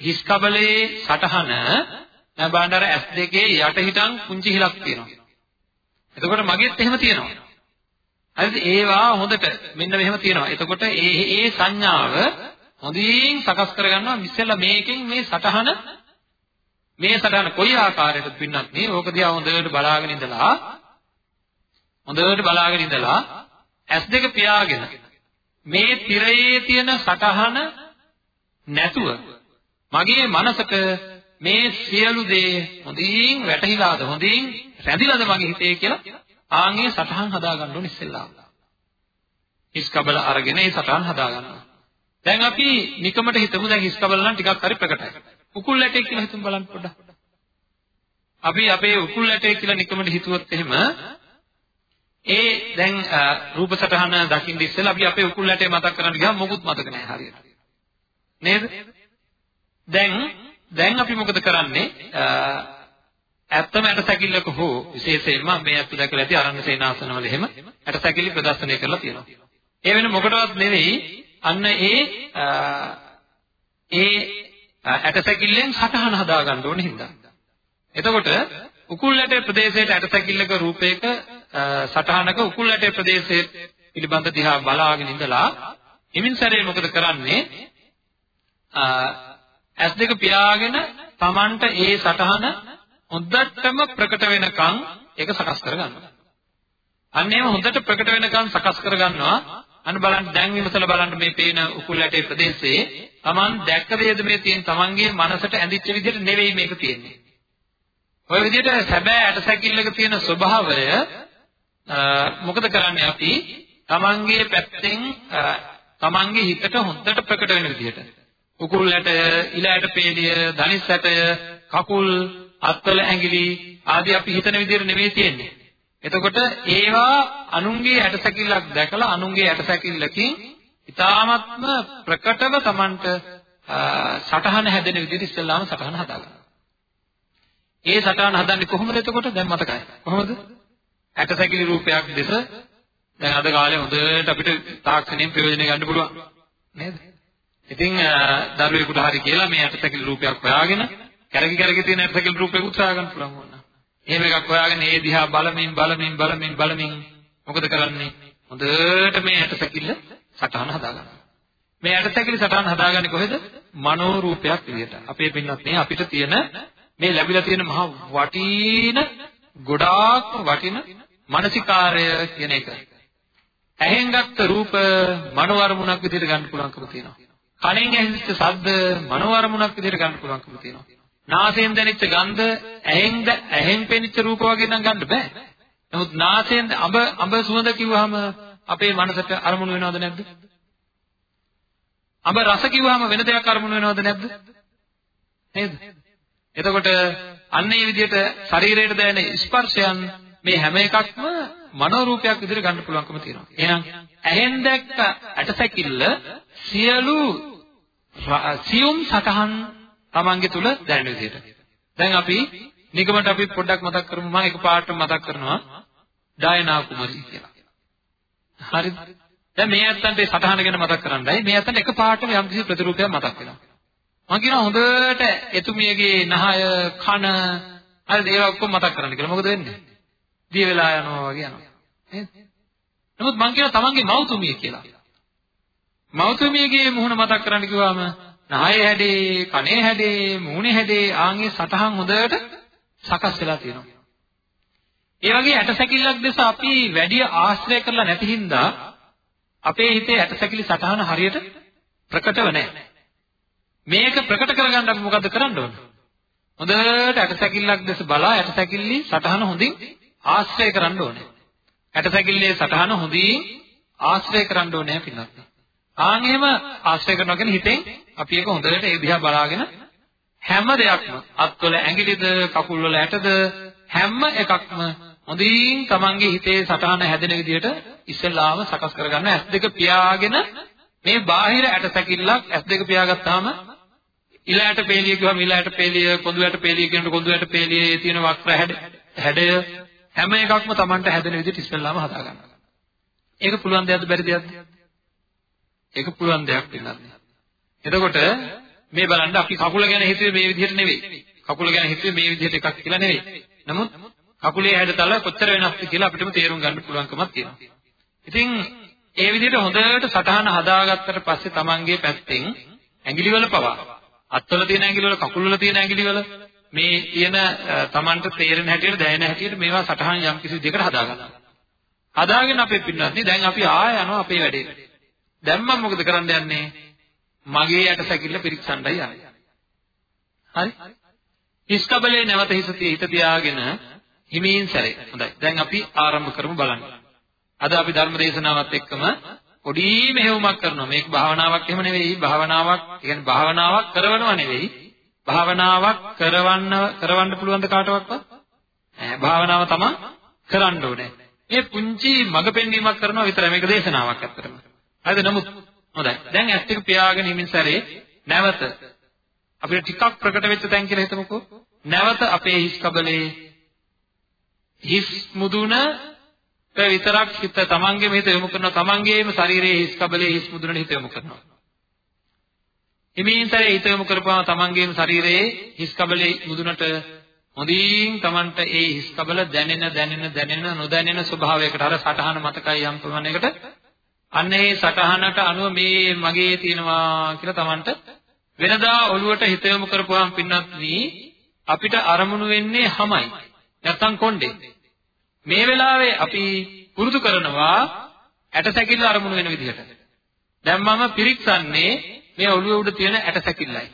හිස් කබලේ සටහන දැන් බලන්න අර ඇස් දෙකේ යට හිටන් පුංචි හිලක් තියෙනවා. එතකොට මගෙත් එහෙම තියෙනවා. හරිද? ඒවා හොඳට මෙන්න මෙහෙම තියෙනවා. එතකොට ඒ ඒ සංඥාව හොඳින් සකස් කරගන්නවා ඉස්සෙල්ලා මේකෙන් මේ සටහන මේ සටහන කොයි ආකාරයකද පින්නත් මේ ඕක දිහා හොඳට බලාගෙන ඉඳලා හොඳට බලාගෙන ඉඳලා ඇස් දෙක පියාගෙන මේ තිරයේ තියෙන සටහන නැතුව මගේ මනසට මේ සියලු දේ හොඳින් වැටහිලාද හොඳින් රැඳිලාද මගේ හිතේ කියලා ආන්ගේ සටහන් හදා ගන්න ඕනේ ඉස්සෙල්ලා. හිස් කබල අරගෙන ඒ සටහන් හදා ගන්නවා. දැන් අපි නිකමට හිතමු දැන් හිස් කබල නම් ටිකක් හරි ප්‍රකටයි. උකුල් ඇටේ කියලා හිතමු බලන්න පොඩ්ඩක්. අපි අපේ උකුල් ඇටේ කියලා නිකමට හිතුවොත් එහෙම ඒ දැන් රූප සටහන දකින්න ඉස්සෙල්ලා අපි අපේ උකුල් ඇටේ මතක් කරන්න ගියාම මොකුත් මතක නැහැ හරියට. නේද? දැන් දැන් අපි මොකද කරන්නේ? ඇත්තම ඇටසැකිල්ලක හෝ විශේෂයෙන්ම මේ අතු දැකලා ඇති අරණ්‍ය සේනාසනවල එහෙම ඇටසැකිලි ප්‍රදර්ශනය කරලා තියෙනවා. ඒ වෙන මොකටවත් නෙවෙයි අන්න ඒ ඒ ඇටසැකිල්ලෙන් සටහන හදා ගන්න ඕනේ හින්දා. එතකොට උකුල් ඇටේ ප්‍රදේශයට ඇටසැකිල්ලක රූපයක සටහනක උකුල් ඇටේ ප්‍රදේශයේ පිළිබඳ දිහා බලාගෙන ඉඳලා හිමින් සැරේ මොකද කරන්නේ? ඇස් දෙක පියාගෙන Tamanට ඒ සටහන හොඳටම ප්‍රකට වෙනකන් ඒක සකස් කරගන්නවා. අන්න එහෙම හොඳට ප්‍රකට වෙනකන් සකස් කරගන්නවා. අන්න බලන්න දැන් විමසලා බලන්න මේ පේන උකුල් ඇටේ ප්‍රදේශයේ Taman දැක්ක දේද මේ තියෙන Tamanගේ මනසට ඇඳිච්ච විදිහට නෙවෙයි මේක තියෙන්නේ. ඔය විදිහට සැබෑ ඇටසැකිල්ලක තියෙන ස්වභාවය මොකද කරන්නේ අපි Tamanගේ පැත්තෙන් Tamanගේ හිතට හොඳට ප්‍රකට වෙන විදිහට උකුල් ඇටය, ඉල ඇට පේලිය, ධනිස් ඇටය, කකුල්, අත්වල ඇඟිලි ආදී අපි හිතන විදිහට නෙවෙයි තියෙන්නේ. එතකොට ඒවා අනුන්ගේ ඇටසැකිල්ලක් දැකලා අනුන්ගේ ඇටසැකිල්ලකින් ඊ타ත්ම ප්‍රකටව Tamanට සටහන හැදෙන විදිහට ඉස්සෙල්ලාම සටහන හදාගන්න. ඒ සටහන හදන්නේ කොහොමද එතකොට? දැන් මතකයි. කොහොමද? ඇටසැකිලි රූපයක් දෙස දැන් අද කාලේ හොඳට අපිට තාක්ෂණයෙන් ප්‍රයෝජන ගන්න පුළුවන්. නේද? ඉතින් දරුවෙකුට හරි කියලා මේ ඇටසැකිලි රූපයක් හොයාගෙන කැරකි කැරකි තියෙන ඇටසැකිලි රූපයක් උත්සාහ ගන්න පුළුවන් වුණා. එහෙම එකක් හොයාගෙන ඒ දිහා බලමින් බලමින් බලමින් බලමින් මොකද කරන්නේ? හොඳට මේ ඇටසැකිල්ල සටහන හදාගන්නවා. මේ ඇටසැකිලි සටහන හදාගන්නේ කොහෙද? මනෝ රූපයක් විදියට. අපේ පින්නත් නේ අපිට තියෙන මේ ලැබිලා තියෙන මහා වටින ගොඩාක් වටින මානසිකාර්ය කියන එක. ඇහෙන් ගත්ත රූප මනෝ අරමුණක් විදිහට ගන්න පුළුවන්කම තියෙනවා. කනෙන් ඇහිච්ච ශබ්ද මනෝ අරමුණක් විදිහට ගන්න පුළුවන්කම තියෙනවා. නාසයෙන් දැනෙච්ච ගන්ධ ඇහෙන් ඇහෙන් පෙනිච්ච රූප වගේ නම් ගන්න බෑ. නමුත් නාසයෙන් අඹ අඹ සුවඳ කිව්වහම අපේ මනසට අරමුණු වෙනවද නැද්ද? අඹ රස කිව්වහම වෙන දෙයක් අරමුණු වෙනවද නැද්ද? නේද? එතකොට අන්න ඒ විදිහට ශරීරයට දැනෙන ස්පර්ශයන් මේ හැම එකක්ම මනෝරූපයක් විදිහට ගන්න පුළුවන්කම තියෙනවා. එහෙනම් ඇහෙන් දැක්ක ඇටසැකිල්ල සියලු සියුම් සතහන් තමන්ගේ තුල දැනෙන විදිහට. දැන් අපි නිගමනට අපි පොඩ්ඩක් මතක් කරමු මම එකපාරට මතක් කරනවා ඩයනා කුමරී කියලා. හරිද? දැන් මේ ඇත්තන්ට ඒ සතහන ගැන මතක් කරන්නයි මේ ඇත්තන්ට එකපාරටම යම්කිසි ප්‍රතිරූපයක් මතක් වෙනවා. මම කියනවා හොඳට එතුමියගේ නහය කන හරිද ඒවා ඔක්කොම මතක් කරන්න කියලා. මොකද වෙන්නේ? දිය වෙලා යනවා වගේ යනවා. නේද? නමුත් මම කියනවා තමන්ගේ මව්තුමිය කියලා. මව්තුමියගේ මුහුණ මතක් කරන්න කිව්වම නහය හැඩේ, කනේ හැඩේ, මූණේ හැඩේ ආන්ගේ සටහන් හොඳට සකස් වෙලා තියෙනවා. ඒ වගේ ඇටසැකිල්ලක් දැස අපි වැඩි ආශ්‍රය කරලා නැති හින්දා අපේ හිතේ ඇටසැකිලි සටහන හරියට ප්‍රකටව නැහැ. මේක ප්‍රකට කරගන්න අපි මොකද්ද කරන්න ඕන? හොඳට ඇටසැකිල්ලක් දැස බලා ඇටසැකිල්ලි සටහන හොඳින් ආශ්‍රය කරන්න ඕනේ. ඇටසැකිල්ලේ සටහන හොඳින් ආශ්‍රය කරන්න ඕනේ පින්නත්. ආන් එහෙම ආශ්‍රය කරනවා කියන්නේ හිතෙන් අපි ඒක හොඳට ඒ දිහා බලාගෙන හැම දෙයක්ම අත්වල ඇඟිලිද කකුල් වල ඇටද හැම එකක්ම හොඳින් තමන්ගේ හිතේ සටහන හැදෙන විදිහට ඉස්සෙල්ලාම සකස් කරගන්න ඇස් දෙක පියාගෙන මේ බාහිර ඇටසැකිල්ලක් ඇස් දෙක පියාගත්තාම ඉලයට පේලිය කිව්වම ඉලයට පේලිය කොඳුයට පේලිය කියනකොට කොඳුයට පේලියේ තියෙන වක්‍ර හැඩය හැම එකක්ම Tamanට හැදෙන විදිහට ඉස්සෙල්ලාම හදා ගන්න. ඒක පුළුවන් දෙයක්ද බැරි දෙයක්ද? ඒක පුළුවන් දෙයක් වෙනත්. එතකොට මේ බලන්න අපි කකුල ගැන හිතුවේ මේ විදිහට නෙවෙයි. කකුල ගැන හිතුවේ මේ විදිහට එකක් කියලා නෙවෙයි. නමුත් කකුලේ හැඩතල කොච්චර වෙනස්ද කියලා අපිටම තේරුම් ගන්න පුළුවන්කමක් තියෙනවා. ඉතින් ඒ විදිහට හොඳට සටහන හදාගත්තට පස්සේ Tamanගේ පැත්තෙන් ඇඟිලිවල පවා අත්වල තියෙන ඇඟිලිවල කකුල්වල තියෙන ඇඟිලිවල මේ තියෙන Tamanට තේරෙන හැටියට දැනෙන හැටියට මේවා සටහන් යම් කිසි විදිහකට හදාගන්නවා. හදාගෙන අපේ පින්නත් දැන් අපි ආය යනවා අපේ වැඩේට. දැන් මම මොකද කරන්න යන්නේ? මගේ යට සැකිල්ල පිරික්සන්නයි යන්නේ. හරි? හිස් කබලේ නැවත හිස හිත තියාගෙන හිමින් සැරේ. හොඳයි. දැන් අපි ආරම්භ කරමු බලන්න. අද අපි ධර්ම දේශනාවත් එක්කම පොඩි මෙහෙයුමක් කරනවා. මේක භාවනාවක් එහෙම නෙවෙයි. භාවනාවක්, කියන්නේ භාවනාවක් කරවනව නෙවෙයි. භාවනාවක් කරවන්න කරවන්න පුළුවන් ද කාටවත්? ඈ භාවනාව තමයි කරන්න ඕනේ. මේ පුංචි මඟ පෙන්වීමක් කරනවා විතරයි මේක දේශනාවක් ඇත්තටම. හරිද? නමුත් හොඳයි. දැන් ඇස් ටික පියාගෙන ඉමින් සැරේ නැවත අපිට ටිකක් ප්‍රකට වෙච්ච තැන් කියලා හිතමුකෝ. නැවත අපේ හිස් කබලේ හිස් මුදුන විතරක් හිත තමන්ගේම හිත යොමු කරනවා තමන්ගේම ශරීරයේ හිස් කබලේ හිස් මුදුනට හිත යොමු කරනවා. හිමින්තරේ හිත යොමු කරපුවම තමන්ගේම ශරීරයේ හිස් කබලේ මුදුනට හොඳින් තමන්ට ඒ හිස් කබල දැනෙන දැනෙන දැනෙන නොදැනෙන ස්වභාවයකට අර සටහන මතකයි යම් ප්‍රමාණයකට අන්න ඒ සටහනට අනුව මේ මගේ තියෙනවා කියලා තමන්ට වෙනදා ඔළුවට හිත යොමු කරපුවාම පින්නත් අපිට අරමුණු වෙන්නේ හැමයි. නැත්තම් කොණ්ඩේ. මේ වෙලාවේ අපි පුරුදු කරනවා ඇටසැකිල්ල අරමුණු වෙන විදිහට. දැන් මම පිරික්සන්නේ මේ ඔළුව උඩ තියෙන ඇටසැකිල්ලයි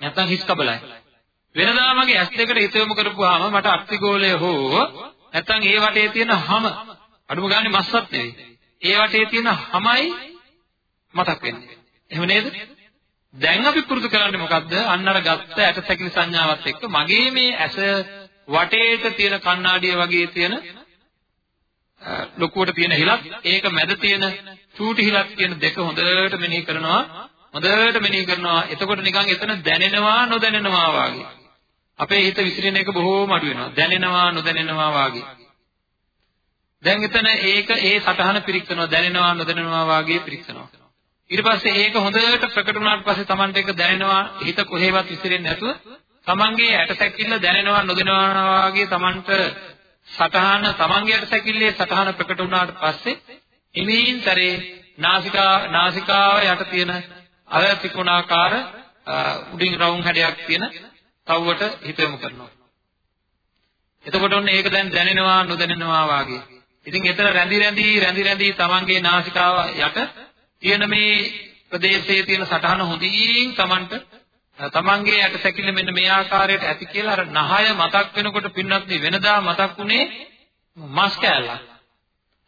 නැත්තම් හිස් කබලයි. වෙනදා මගේ ඇස් දෙකට හිත යොමු කරපුවාම මට අක්තිගෝලය හෝ නැත්තම් ඒ වටේ තියෙන හැම අඩුම ගානේ මස්සත් නෙවෙයි. ඒ වටේ තියෙන හැමයි මතක් වෙන්නේ. එහෙම නේද? දැන් අපි පුරුදු කරන්නේ මොකද්ද? අන්න අර ගත්ත ඇටසැකිලි සංඥාවත් එක්ක මගේ මේ ඇස වටේට තියෙන කණ්ණාඩිය වගේ තියෙන ලොකුවට තියෙන හිලක් ඒක මැද තියෙන චූටි හිලක් කියන දෙක හොඳට මෙනෙහි කරනවා හොඳට මෙනෙහි කරනවා එතකොට නිකන් එතන දැනෙනවා නොදැනෙනවා වගේ අපේ හිත විසිරෙන එක බොහෝම අඩු වෙනවා දැනෙනවා නොදැනෙනවා වගේ දැන් එතන ඒක ඒ සටහන පිරික්සනවා දැනෙනවා නොදැනෙනවා වාගේ පිරික්සනවා. ඊට පස්සේ ඒක හොඳට ප්‍රකට වුණාට පස්සේ Tamanට ඒක දැනෙනවා හිත කොහෙවත් විසිරෙන්නේ නැතුව Tamanගේ ඇටසැකිල්ල දැනෙනවා නොදැනෙනවා වාගේ Tamanට සටහන Tamanගේ ඇටසැකිල්ලේ සටහන ප්‍රකට වුණාට පස්සේ හිමින් සැරේ නාසිකා නාසිකාව යට තියෙන අර ත්‍රිකෝණාකාර උඩින් රවුම් හැඩයක් තියෙන තව්වට හිත යොමු කරනවා. එතකොට ඔන්න ඒක දැන් දැනෙනවා නොදැනෙනවා වාගේ ඉතින් එතන රැඳි රැඳි රැඳි රැඳි තමන්ගේ නාසිකාව යට තියෙන මේ ප්‍රදේශයේ තියෙන සටහන හොඳින් තමන්ට තමන්ගේ යට සැකිල්ල මෙන්න මේ ආකාරයට ඇති කියලා අර නහය මතක් වෙනකොට පින්නත් වෙනදා මතක් වුණේ මස් කෑල්ලක්.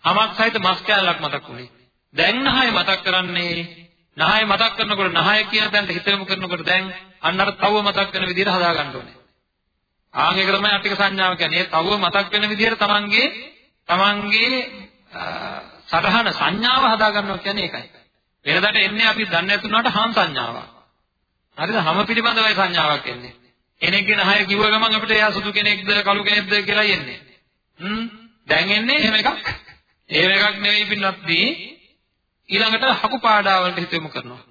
හමක් සහිත මස් කෑල්ලක් මතක් වුණේ. දැන් නහය මතක් කරන්නේ නහය මතක් කරනකොට නහය කියන තැනට හිත යොමු කරනකොට දැන් අන්න අර තව මතක් වෙන විදිහට හදා ගන්න ඕනේ. ආන් ඒක තමයි අට්ටික සංඥාව කියන්නේ. තව මතක් වෙන විදිහට තමන්ගේ තමන්ගේ සටහන සංඥාව හදා ගන්නවා කියන්නේ ඒකයි. වෙනදාට එන්නේ අපි දන්නේ නැතුණාට හම් සංඥාවක්. හරිද? හැම පිළිබඳවයි සංඥාවක් එන්නේ. කෙනෙක්ගේ නහය කිව්ව ගමන් අපිට එයා සුදු කෙනෙක්ද කළු කෙනෙක්ද කියලා එන්නේ. හ්ම් දැන් එන්නේ එහෙම එකක්. එහෙම එකක් නෙවෙයි පින්නත්දී ඊළඟට හකු පාඩා වලට හිත යොමු කරනවා.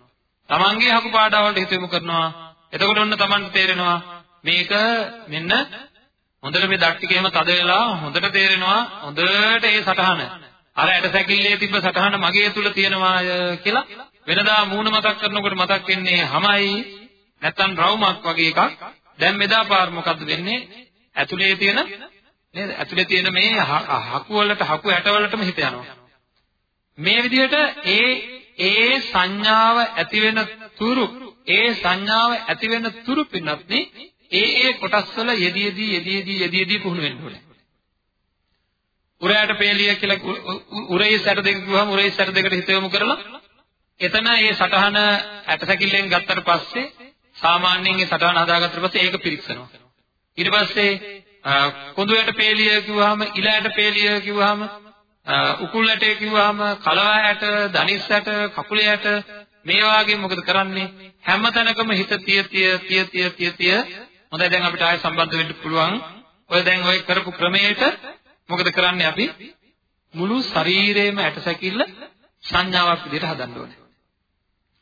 තමන්ගේ හකු පාඩා වලට හිත යොමු කරනවා. එතකොට ඔන්න තමන්ට තේරෙනවා මේක මෙන්න හොඳට මේ දත් ටික එහෙම තද වෙලා හොඳට තේරෙනවා හොඳට ඒ සටහන. අර ඇටසැකිල්ලේ තිබ්බ සටහන මගේ තුල තියෙනවාය කියලා වෙනදා මූණ මතක් කරනකොට මතක් වෙන්නේ හැමයි නැත්තම් රවුමක් වගේ එකක්. දැන් මෙදා පාර මොකද්ද වෙන්නේ? ඇතුලේ තියෙන නේද? ඇතුලේ තියෙන මේ හකු වලට හකු ඇට වලටම හිත යනවා. මේ විදිහට ඒ ඒ සංඥාව ඇති වෙන තුරු ඒ සංඥාව ඇති වෙන තුරු පින්නත් ඒ ඒ කොටස් වල යෙදීදී යෙදීදී යෙදීදී පුහුණු වෙන්න ඕනේ. උරයට පේලිය කියලා උරේ සැර දෙක කිව්වම උරේ සැර දෙකට හිත යොමු කරලා එතන ඒ සටහන ඇටසැකිල්ලෙන් ගත්තට පස්සේ සාමාන්‍යයෙන් ඒ සටහන හදාගත්තට පස්සේ ඒක පිරික්සනවා. ඊට පස්සේ කොඳුයට පේලිය කිව්වහම ඉලයට පේලිය කිව්වහම උකුල් ඇටේ කිව්වහම කලවා ඇට, දනිස් ඇට, කකුලේ ඇට මේ වාගේ මොකද කරන්නේ? හැම තැනකම හිත තිය තිය තිය තිය තිය තිය හොඳයි දැන් අපිට ආයෙ සම්බන්ධ වෙන්න පුළුවන්. ඔය දැන් ඔය කරපු ක්‍රමයට මොකද කරන්නේ අපි? මුළු ශරීරේම ඇටසැකිල්ල සංඥාවක් විදිහට හදන්න ඕනේ.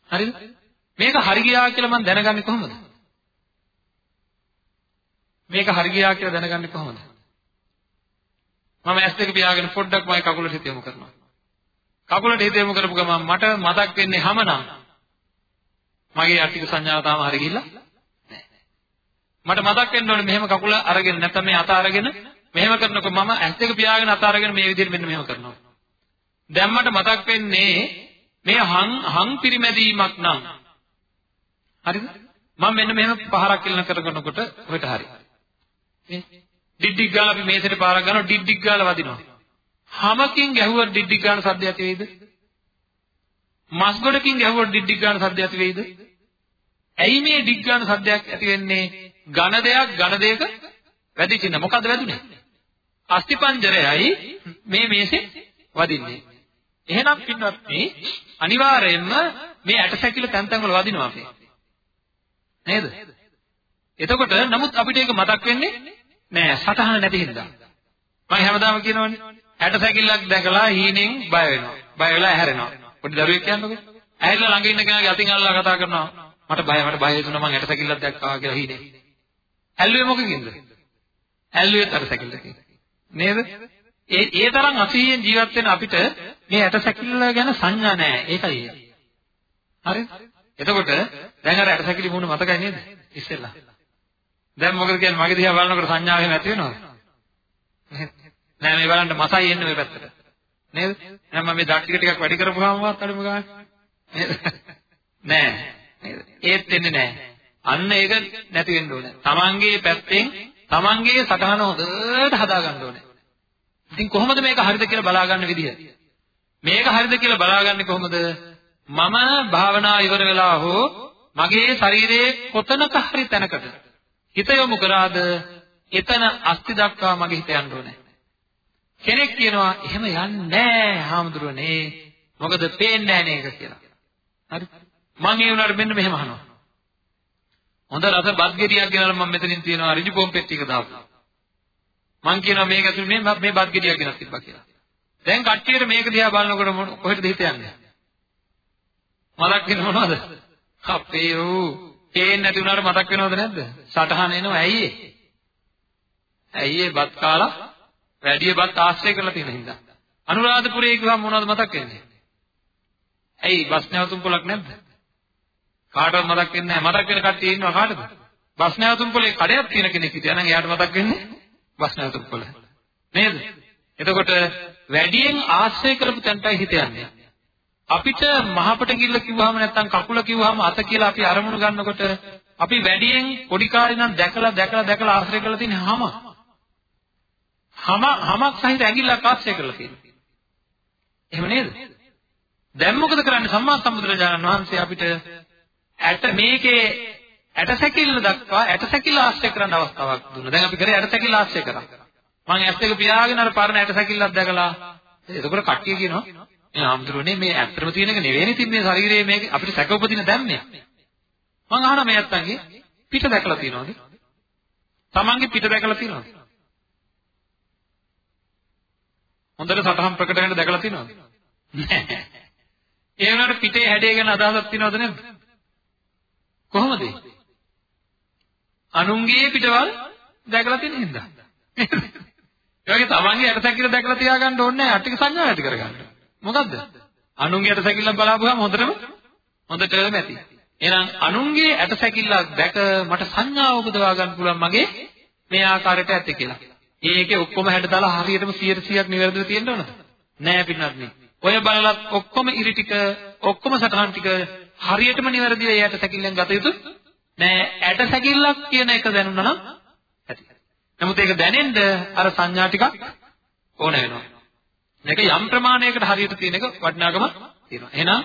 හරිද? මේක හරි ගියා කියලා මම දැනගන්නේ කොහොමද? මේක හරි ගියා කියලා දැනගන්නේ කොහොමද? මම ඇස් දෙක පියාගෙන පොඩ්ඩක් මගේ කකුලට හිත යොමු කරනවා. කකුලට හිත යොමු කරපු ගමන් මට මතක් වෙන්නේ හැමනම් මගේ අට්ටික සංඥාව තාම හරි ගිහිල්ලා මට මතක් වෙන්න ඕනේ මෙහෙම කකුල අරගෙන නැත්නම් මේ අත අරගෙන මෙහෙම කරනකොට මම ඇස් දෙක පියාගෙන අත අරගෙන මේ විදිහට මෙන්න මෙහෙම කරනවා. දැන් මට මතක් වෙන්නේ මේ හං හං පිරිමැදීමක් නම් හරිද? මම මෙන්න මෙහෙම පහරක් ඉල්ලන කරගෙනකොට ඔහෙට හරි. මේ ඩිඩ්ඩික් ගාලා අපි මේසෙට පාරක් ගන්නවා ඩිඩ්ඩික් ගාලා වදිනවා. හැමකින් ගැහුවා ඩිඩ්ඩික් ගන්න සද්ද ඇති වෙයිද? මස් ගොඩකින් ගැහුවා ඩිඩ්ඩික් ගන්න සද්ද ඇති වෙයිද? ඇයි මේ ඩිග් ගන්න සද්දයක් ඇති වෙන්නේ? ඝන දෙයක් ඝන දෙයක වැදිච්ච ඉන්න. මොකද්ද වැදුනේ? අස්තිපංජරයයි මේ මේසේ වදින්නේ. එහෙනම් පින්වත්නි අනිවාර්යයෙන්ම මේ ඇටසැකිල්ල තැන් තැන් වල වදිනවා අපේ. නේද? එතකොට නමුත් අපිට ඒක මතක් වෙන්නේ නෑ සතහන නැති හින්දා. මම හැමදාම කියනවනේ ඇටසැකිල්ලක් දැකලා හීනෙන් බය වෙනවා. බය වෙලා ඇහැරෙනවා. පොඩි දරුවෙක් කියන්නකෝ. ඇහැරිලා ළඟ ඉන්න කෙනාගේ අතින් අල්ලලා කතා කරනවා. මට බය මට බය හිතුණා මං ඇටසැකිල්ලක් දැක්කා කියලා හීනේ. ඇල්ලුවේ මොකකින්ද? ඇල්ලුවේ ඇටසැකිල්ලකින්. නේද? ඒ ඒ තරම් අසීයෙන් ජීවත් වෙන අපිට මේ ඇටසැකිල්ල ගැන සංඥා නැහැ. ඒකයි. හරිද? එතකොට දැන් අර ඇටසැකිලි මුණ මතකයි නේද? ඉස්සෙල්ලා. දැන් මොකද කියන්නේ මගේ දිහා බලනකොට සංඥාව එහෙම ඇති වෙනවද? නෑ මේ බලන්න මසයි එන්නේ මේ පැත්තට. නේද? දැන් මම මේ දත් ටික ටිකක් වැඩි කරපුවාමවත් අඩුම ගන්න. නේද? නෑ. නේද? ඒත් වෙන්නේ නෑ. අන්න ඒක නැති වෙන්න ඕනේ. තමන්ගේ පැත්තෙන් තමන්ගේ සටහන හොඳට හදා ගන්න ඕනේ. ඉතින් කොහොමද මේක හරිද කියලා බලා ගන්න විදිහ? මේක හරිද කියලා බලාගන්නේ කොහොමද? මම භාවනා ඉවර වෙලා හෝ මගේ ශරීරයේ කොතනක හරි තැනකට හිත යොමු කරාද එතන අස්ති දක්වා මගේ හිත යන්න ඕනේ. කෙනෙක් කියනවා එහෙම යන්නේ නැහැ හාමුදුරනේ. මොකද පේන්නේ නැහැ නේද කියලා. හරි. මම ඒ උනාට මෙන්න මෙහෙම අහනවා. හොඳ රස බත් ගෙඩියක් ගෙනල්ලා මම මෙතනින් තියනවා ඍජු පොම්පෙට් ටික දාපුවා. මං කියනවා මේක ඇතුලේ මේ මේ බත් ගෙඩියක් ගෙනත් තිබ්බා කියලා. දැන් කට්ටියට මේක දිහා බලනකොට කොහෙටද හිත යන්නේ? මතක් වෙන මොනවද? අපේ ඌ පේන්නේ නැති වුණාට මතක් වෙනවද නැද්ද? සටහන එනවා ඇයි ඒ? ඇයි ඒ බත් කාලා වැඩි බත් ආශ්‍රය කරලා තියෙන හින්දා. අනුරාධපුරයේ ගිහම මොනවද මතක් වෙන්නේ? ඇයි බස් නැවතුම් පොලක් නැද්ද? කාටවත් මතක් වෙන්නේ නැහැ. මතක් වෙන කට්ටිය ඉන්නවා කාටද? බස් නැවතුම් පොලේ කඩයක් තියෙන කෙනෙක් හිටියා නම් එයාට මතක් වෙන්නේ බස් නැවතුම් පොල. නේද? එතකොට වැඩියෙන් ආශ්‍රය කරපු තැනටයි හිත යන්නේ. අපිට මහපට කිල්ල කිව්වහම නැත්නම් කකුල කිව්වහම අත කියලා අපි අරමුණු ගන්නකොට අපි වැඩියෙන් පොඩි කාලේ නම් දැකලා දැකලා දැකලා ආශ්‍රය කරලා තියෙන හැම හැම හැමක් සහිත ඇඟිල්ලක් ආශ්‍රය කරලා තියෙනවා. එහෙම නේද? දැන් මොකද කරන්නේ සම්මා සම්බුදුරජාණන් වහන්සේ අපිට ඇට මේකේ ඇටසැකිල්ල දක්වා ඇටසැකිල්ල ආශ්‍රය කරන්න අවස්ථාවක් දුන්නා. දැන් අපි කරේ ඇටසැකිල්ල ආශ්‍රය කරා. මම ඇස් දෙක පියාගෙන අර පරණ ඇටසැකිල්ලක් දැකලා එතකොට කට්ටිය කියනවා මේ ආම්දුරනේ මේ ඇත්තම තියෙන එක නෙවෙයිනේ තින් මේ ශරීරයේ මේක අපිට සැක උපදින දැම්මේ. මම අහනවා මේ ඇත්තන්ගේ පිට දැකලා තියෙනවද? Tamange පිට දැකලා තියෙනවද? හොඳට සටහන් ප්‍රකට වෙන්න දැකලා තියෙනවද? නැහැ. ඒ වුණාට පිටේ හැඩය ගැන අදහසක් තියෙනවද නැද්ද? කොහොමද? අනුන්ගේ පිටවල් දැකලා තියෙන හින්දා. ඒ වගේ තමන්ගේ ඇටසැකිල්ල දැකලා තියාගන්න ඕනේ නැහැ අට්ටික සංඥා ඇති කරගන්න. මොකද්ද? අනුන්ගේ ඇටසැකිල්ලක් බලාපුවාම හොඳටම හොඳටම ඇති. එහෙනම් අනුන්ගේ ඇටසැකිල්ලක් දැක මට සංඥාව උපදවා ගන්න පුළුවන් මගේ මේ ආකාරයට ඇති කියලා. ඒකේ ඔක්කොම හැඩ දාලා හරියටම 100%ක් නිවැරදිව තියෙන්න ඕනද? නෑ පින්නත් ඔය බලලත් ඔක්කොම ඉරි ටික ඔක්කොම සටහන් ටික හරියටම නිවැරදිව ඒ ඇටසැකිල්ලෙන් ගත යුතු නෑ ඇටසැකිල්ලක් කියන එක දැනුණා නම් ඇති. නමුත් ඒක දැනෙන්න අර සංඥා ටිකක් ඕන වෙනවා. මේක යම් ප්‍රමාණයකට හරියට තියෙන එක වටිනාකම තියෙනවා. එහෙනම්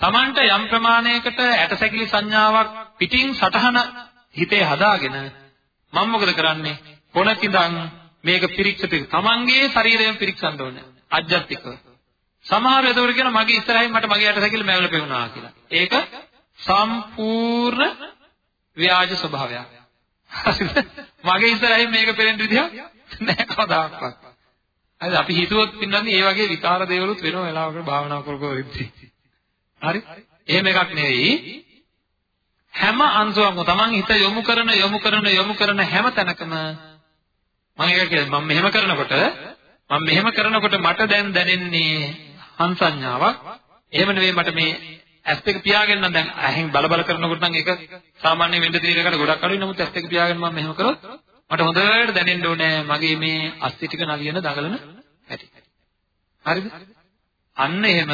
Tamanට යම් ප්‍රමාණයකට ඇටසැකිලි සංඥාවක් පිටින් සටහන හිතේ හදාගෙන මම මොකද කරන්නේ? පොණකින්දන් මේක පිරික්ස පිරික්ස තමන්ගේ ශරීරයෙන් පිරික්සන්න ඕනේ. අජ්ජත්තිකව. සමහර වෙලාවට කියන මගේ ඉස්සරහින් මට මගේ ඇටසැකිලි මැවල පෙවුනා කියලා. ඒක සම්පූර්ණ ව්‍යාජ ස්වභාවයක්. හරිද? මගේ ඉස්සරහින් මේක පෙරෙන්න විදිහක් නැහැ කවදාකවත්. හරිද? අපි හිතුවොත් පින්නන්නේ මේ වගේ විකාර දේවලුත් වෙනව වෙලාවකට භාවනා කර කර ඉද්දි. හරි? එහෙම එකක් නෙවෙයි. හැම අංශුවක්ම Taman හිත යොමු කරන යොමු කරන යොමු කරන හැම තැනකම මම ඒක කියන්නේ මම මෙහෙම කරනකොට මම මෙහෙම කරනකොට මට දැන් දැනෙන්නේ හංසඤ්ඤාවක්. එහෙම නෙවෙයි මට මේ ඇස් දෙක පියාගෙන නම් දැන් ඇහෙන් බල බල කරනකොට නම් ඒක සාමාන්‍ය වෙන්න තියෙන එකට ගොඩක් අඩුයි. නමුත් ඇස් දෙක පියාගෙන මම මෙහෙම කරොත් මට හොඳට දැනෙන්න ඕනේ මගේ මේ අස්ති ටික නලියන දඟලන හැටි. හරිද? අන්න එහෙම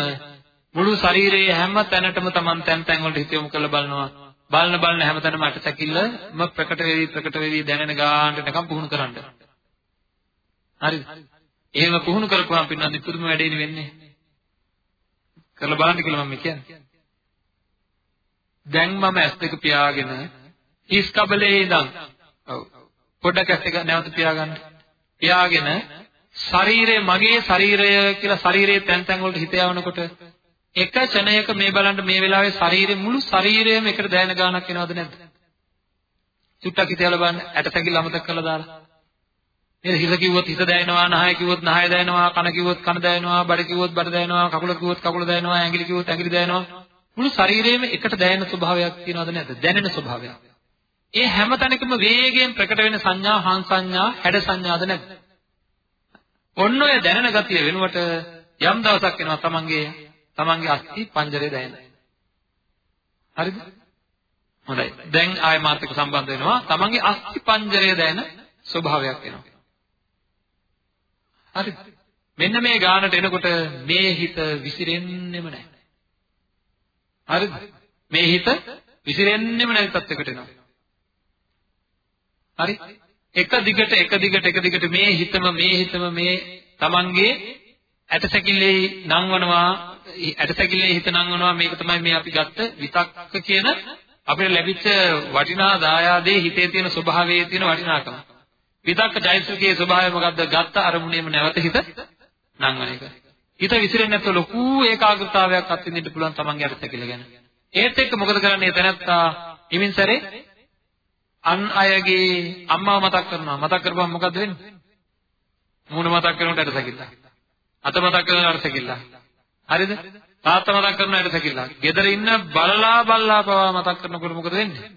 මුළු ශරීරයේ හැම තැනටම Taman තැන් තැන් වලට හිත යොමු කරලා බලනවා. බලන බලන හැමතැනම අටසැකිල්ලම ප්‍රකට වෙවි ප්‍රකට වෙවි දැනෙන ගානට නිකන් පුහුණු කරන්න. හරිද? එහෙම පුහුණු කරපුවාම පින්නන්නේ පුදුම වැඩේනේ වෙන්නේ. කරලා බලන්න කියලා මම කියන්නේ. දැන් මම ඇස් දෙක පියාගෙන හිස් කබලේ ඉඳන් ඔව් පොඩ්ඩක් ඇස් දෙක නැවත පියාගන්න. පියාගෙන ශරීරය මගේ ශරීරය කියලා ශරීරයේ තැන් තැන් වලට හිත යවනකොට එක ක්ෂණයක මේ බලන්න මේ වෙලාවේ ශරීරේ මුළු ශරීරයම එකට දැනෙන ගානක් එනවද නැද්ද? චුට්ටක් හිතලා බලන්න ඇටසැකිල්ල අමතක කරලා දාලා. නේද හිස කිව්වොත් හිස දැනෙනවා, නහය කිව්වොත් නහය දැනෙනවා, කන කිව්වොත් කන දැනෙනවා, බඩ කිව්වොත් බඩ දැනෙනවා, කකුල කිව්වොත් කකුල දැනෙනවා, ඇඟිලි කිව්වොත් ඇඟිලි දැනෙනවා. මුළු ශරීරයේම එකට දැනෙන ස්වභාවයක් තියෙනවද නැද්ද? දැනෙන ස්වභාවයක්. ඒ හැම තැනකම වේගයෙන් ප්‍රකට වෙන සංඥා, හාන් සංඥා, හැඩ සංඥාද නැද්ද? ඔන්න ඔය දැනෙන ගතිය වෙනුවට යම් දවසක් එනවා තමන්ගේ තමන්ගේ අස්ථි පංජරය දැනෙන. හරිද? හොඳයි. දැන් ආය මාත්‍රික සම්බන්ධ වෙනවා. තමන්ගේ අස්ථි පංජරය දැනෙන ස්වභාවයක් එනවා. හරිද? මෙන්න මේ ගානට එනකොට මේ හිත විසිරෙන්නෙම නැහැ. හරිද? මේ හිත විසිරෙන්නෙම නැති තත්යකට එනවා. හරි? එක දිගට එක දිගට එක දිගට මේ හිතම මේ හිතම මේ Tamange ඇටසැකිල්ලේ නංවනවා ඇටසැකිල්ලේ හිත නංවනවා මේක තමයි මේ අපි ගත්ත විතක්ක කියන අපිට ලැබිච්ච වටිනා දායාදේ හිතේ තියෙන ස්වභාවයේ තියෙන වටිනාකම. විතක්ක චෛතසිකයේ ස්වභාවය මොකද්ද? ගත්ත අරමුණේම නැවත හිත නංවන එක. හිත විසිරෙන්නේ නැත්නම් ලොකු ඒකාග්‍රතාවයක් අත්විඳින්න පුළුවන් Tamange ඇටසැකිල්ල ගැන. ඒත් එක්ක මොකද කරන්නේ තැනත්තා හිමින් සැරේ අන් අයගේ අම්මාව මතක් කරනවා. මතක් කරපුවම මොකද වෙන්නේ? මූණ මතක් කරනකොට ඇටසැකිල්ල. අත මතක් කරනකොට ඇටසැකිල්ල. හරිද? තාත්තා මතක් කරන ඇටසැකිල්ල. ගෙදර ඉන්න බලලා බල්ලා පවා මතක් කරනකොට මොකද වෙන්නේ?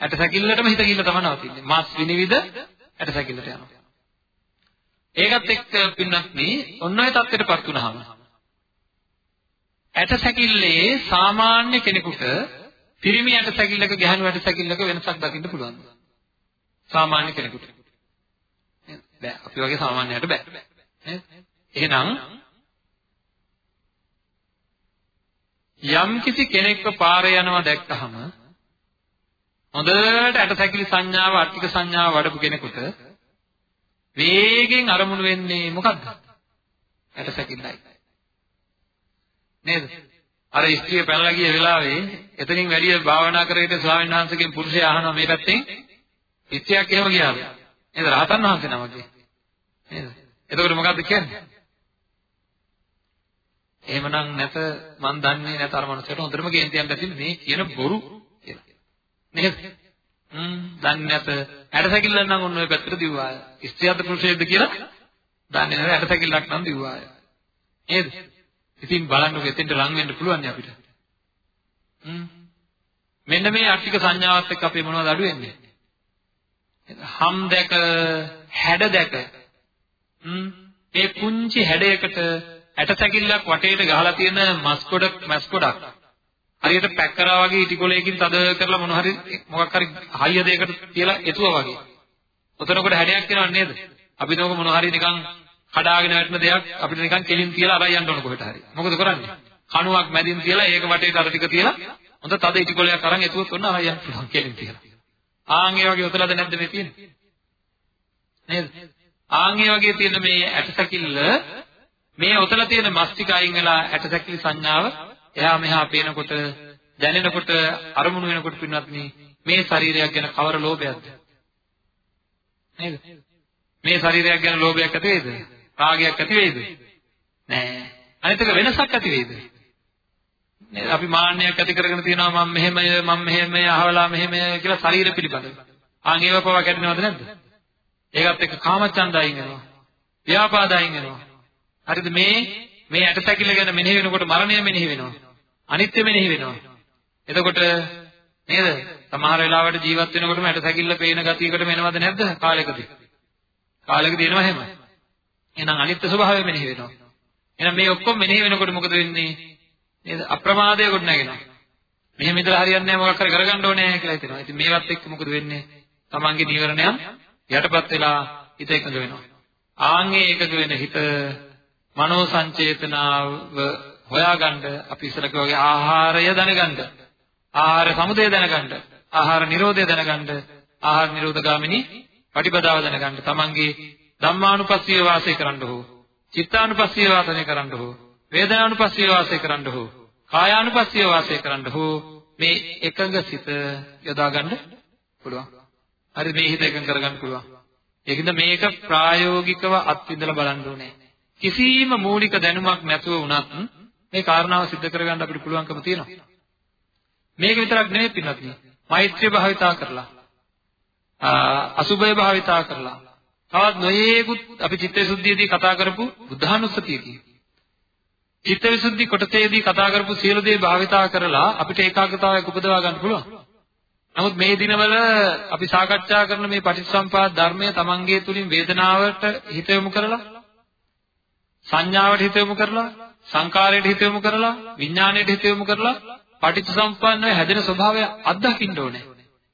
ඇටසැකිල්ලටම හිත ගිහිල්ලා තමයි නවතින්නේ. මාස් විනිවිද ඇටසැකිල්ලට යනවා. ඒකත් එක්ක පින්නත් මේ ඔන්න ඔය தත්ත්වයටපත් වුනහම ඇටසැකිල්ලේ සාමාන්‍ය කෙනෙකුට පිරිමි ඇටසැකිල්ලක ගැහණු ඇටසැකිල්ලක වෙනසක් දකින්න පුළුවන්. සාමාන්‍ය කෙනෙකුට. බෑ අපි වගේ සාමාන්‍යයට බෑ. නේද? එහෙනම් යම් කිසි කෙනෙක්ව පාරේ යනවා දැක්කහම හොඳට ඇටසැකිලි සංඥාව අට්ටික සංඥාව වඩපු කෙනෙකුට වේගෙන් අරමුණු වෙන්නේ මොකද්ද? ඇටසැකිල්ලයි. නේද? අර ස්ත්‍රිය පැනලා ගිය වෙලාවේ එතනින් වැඩි භාවනා කරගෙන ස්වාමීන් වහන්සේගෙන් පුරුෂයා අහනවා මේ පැත්තෙන් ස්ත්‍රියක් එහෙම ගියාද? නේද? රහතන් වහන්සේ නමගේ. නේද? එතකොට මොකද්ද කියන්නේ? එහෙමනම් නැත මන් දන්නේ නැත අර මනුස්සයට හොඳටම කේන්තියක් ඇති මේ කියන බොරු කියලා. නේද? හ්ම් දන්නේ නැත ඇටසැකිල්ල නම් ඔන්න ඔය පැත්තට දිව්වාය. ස්ත්‍රියද පුරුෂයද කියලා දන්නේ නැහැ ඇටසැකිල්ලක් නම් දිව්වාය. නේද? ඉතින් බලන්නකො එතෙන්ට ලං වෙන්න පුළුවන් අපිට. හ්ම්. මෙන්න මේ අට්ටික සංඥාවත් එක්ක අපේ මොනවද අඩු වෙන්නේ? හම් දැක, හැඩ දැක. හ්ම්. මේ පුංචි හැඩයකට ඇටසැකිල්ලක් වටේට ගහලා තියෙන මස්කොඩ මස්කොඩක්. හරියට පැක් කරා වගේ ඉටිකොලයකින් තද කරලා මොන හරි මොකක් හරි හයිය දෙයකට තියලා එතුවා වගේ. ඔතනකොට හැඩයක් එනව නේද? අපි දෝක මොන හරි නිකන් කඩාගෙන වැටෙන දෙයක් අපිට නිකන් කෙලින් තියලා අරයි යන්න ඕන කොහෙට හරි. මොකද කරන්නේ? කණුවක් මැදින් තියලා ඒක වටේට අර ටික තියලා හොඳ තද ඉටි කොලයක් අරන් එතුවොත් ඔන්න අරයි යන්න පුළුවන් කෙලින් තියලා. ආන් ඒ වගේ උතලද නැද්ද මේ තියෙන්නේ? නේද? ආන් ඒ වගේ තියෙන මේ ඇටසැකිල්ල මේ උතල තියෙන මස් ටික අයින් වෙලා ඇටසැකිලි සංඥාව එහා මෙහා පේනකොට දැනෙනකොට අරමුණු වෙනකොට පින්වත් මේ ශරීරයක් ගැන කවර ලෝභයක්ද? නේද? මේ ශරීරයක් ගැන ලෝභයක් ඇති වේද? රාගයක් ඇති වේද? නෑ. අනිත් එක වෙනසක් ඇති වේද? නේද? අපි මාන්නයක් ඇති කරගෙන තියෙනවා මම මෙහෙමය මම මෙහෙමය අහවලා මෙහෙමය කියලා ශරීර පිළිබඳව. ආන් ඒව පවා කැඩෙනවද නැද්ද? ඒකත් එක්ක කාමචන්දයින් වෙනවා. ව්‍යාපාදයින් වෙනවා. හරිද මේ මේ ඇටසැකිල්ල ගැන මෙනෙහි වෙනකොට මරණය මෙනෙහි වෙනවා. අනිත්‍ය මෙනෙහි වෙනවා. එතකොට නේද? සමහර වෙලාවට ජීවත් වෙනකොටම ඇටසැකිල්ල පේන ගතියකටම එනවද නැද්ද කාලයකදී? කාලයකදී එනවා එහෙම. එහෙනම් අනිත්‍ය ස්වභාවය මෙනෙහි වෙනවා. එහෙනම් මේ ඔක්කොම මෙනෙහි වෙනකොට මොකද වෙන්නේ? නේද? අප්‍රමාදය කොට නැගෙනවා. මෙහෙම ඉඳලා හරියන්නේ නැහැ මොකක් හරි කරගන්න ඕනේ කියලා හිතෙනවා. ඉතින් මේවත් එක්ක මොකද වෙන්නේ? තමන්ගේ නීවරණයන් යටපත් වෙලා හිත එකඟ වෙනවා. ආන්ගේ එකඟ වෙන හිත මනෝ සංචේතනාව හොයාගන්න අපි ඉස්සරක වගේ ආහාරය දැනගන්න. ආහාර සමුදය දැනගන්න, ආහාර නිරෝධය දැනගන්න, ආහාර නිරෝධගාමිනී පටිපදාව දැනගන්න. තමන්ගේ ධම්මානුපස්සීව වාසය කරන්න හෝ, චිත්තානුපස්සීව වාසය කරන්න හෝ, වේදනානුපස්සීව වාසය කරන්න හෝ, කායානුපස්සීව වාසය කරන්න හෝ මේ එකඟ සිත යොදා ගන්න පුළුවන්. හරි මේ හිත එකඟ කරගන්න පුළුවන්. ඒකින්ද මේක ප්‍රායෝගිකව අත්විඳලා බලන්න ඕනේ. කිසිම මූලික දැනුමක් නැතුව වුණත් මේ කාරණාව सिद्ध කරගන්න අපිට පුළුවන්කම තියෙනවා. මේක විතරක් නෙවෙයි පින්වත්නි. මෛත්‍රිය භාවිතා කරලා අසුභය භාවිතා කරලා තවත් නොයේකුත් අපි චිත්තවිසුද්ධියේදී කතා කරපු බුද්ධානුස්සතියකී චිත්තවිසුද්ධි කොටසේදී කතා කරපු සියලු දේ භාවිතා කරලා අපිට ඒකාග්‍රතාවයක් උපදවා ගන්න පුළුවන්. නමුත් මේ දිනවල අපි සාකච්ඡා කරන මේ පටිච්චසම්පාද ධර්මය තමන්ගේ තුලින් වේදනාවට හිත යොමු කරලා සංඥාවට හිත යොමු කරලා සංකාරයට හිත යොමු කරලා විඥාණයට හිත යොමු කරලා පටිච්චසම්පන්නව හැදෙන ස්වභාවය අත්දකින්න ඕනේ.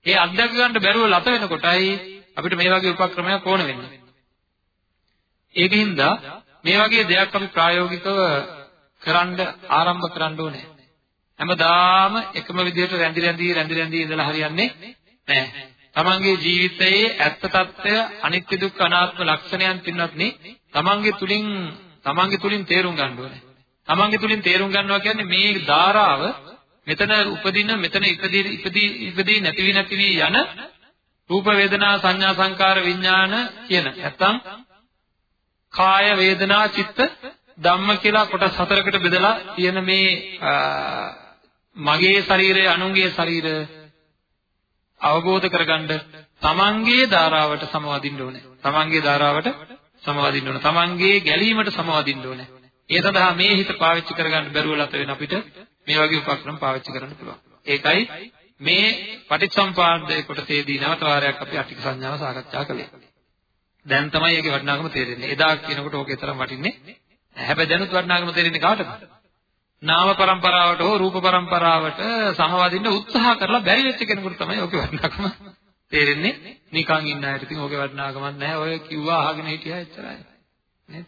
ඒ අත්දක ගන්න බැරුව ලත වෙනකොටයි අපිට මේ වගේ උපක්‍රමයක් ඕන වෙන්නේ. ඒකින්ද මේ වගේ දෙයක් අපි ප්‍රායෝගිකව කරන්න ආරම්භ කරන්න ඕනේ. හැමදාම එකම විදිහට රැඳි රැඳි රැඳි රැඳි ඉඳලා හරියන්නේ නැහැ. තමන්ගේ ජීවිතයේ ඇත්ත తত্ত্বය අනිත්‍ය දුක්ඛ අනාත්ම ලක්ෂණයන් පින්වත්නි තමන්ගේ තුලින් තමන්ගේ තුලින් තේරුම් ගන්න ඕනේ. තමන්ගේ තුලින් තේරුම් ගන්නවා කියන්නේ මේ ධාරාව මෙතන උපදින මෙතන ඉපදී ඉපදී ඉපදී නැති වී නැති වී යන රූප වේදනා සංඥා සංකාර විඥාන කියන නැත්තම් කාය වේදනා චිත්ත ධම්ම කියලා කොටස් හතරකට බෙදලා තියෙන මේ මගේ ශරීරය අනුන්ගේ ශරීරය අවබෝධ කරගන්න තමන්ගේ ධාරාවට සමවදින්න ඕනේ. තමන්ගේ ධාරාවට සමවදින්න ඕනේ. තමන්ගේ ගැලීමට සමවදින්න ඕනේ. ඒ සඳහා මේ හිත පාවිච්චි කරගන්න බැරුව ලත වෙන අපිට මේ වගේ උපක්‍රම පාවිච්චි කරන්න පුළුවන්. ඒකයි මේ පටිච්චසම්පාදයේ කොටසේදී නැවත වාරයක් අපි අටික සංඥාව සාකච්ඡා කළේ. දැන් තමයි ඒකේ වටිනාකම තේරෙන්නේ. එදා කියනකොට ඕකේ තරම් වටින්නේ හැබැයි දැනුත් වටිනාකම තේරෙන්නේ කාටද? නාම પરම්පරාවට හෝ රූප પરම්පරාවට සහවදින්න උත්සාහ කරලා බැරි වෙච්ච කෙනෙකුට තමයි ඕකේ වටිනාකම තේරෙන්නේ. නිකන් ඉන්න අයට ඉතින් ඕකේ වටිනාකමක් නැහැ. ඔය කිව්වා අහගෙන හිටියා එච්චරයි. නේද?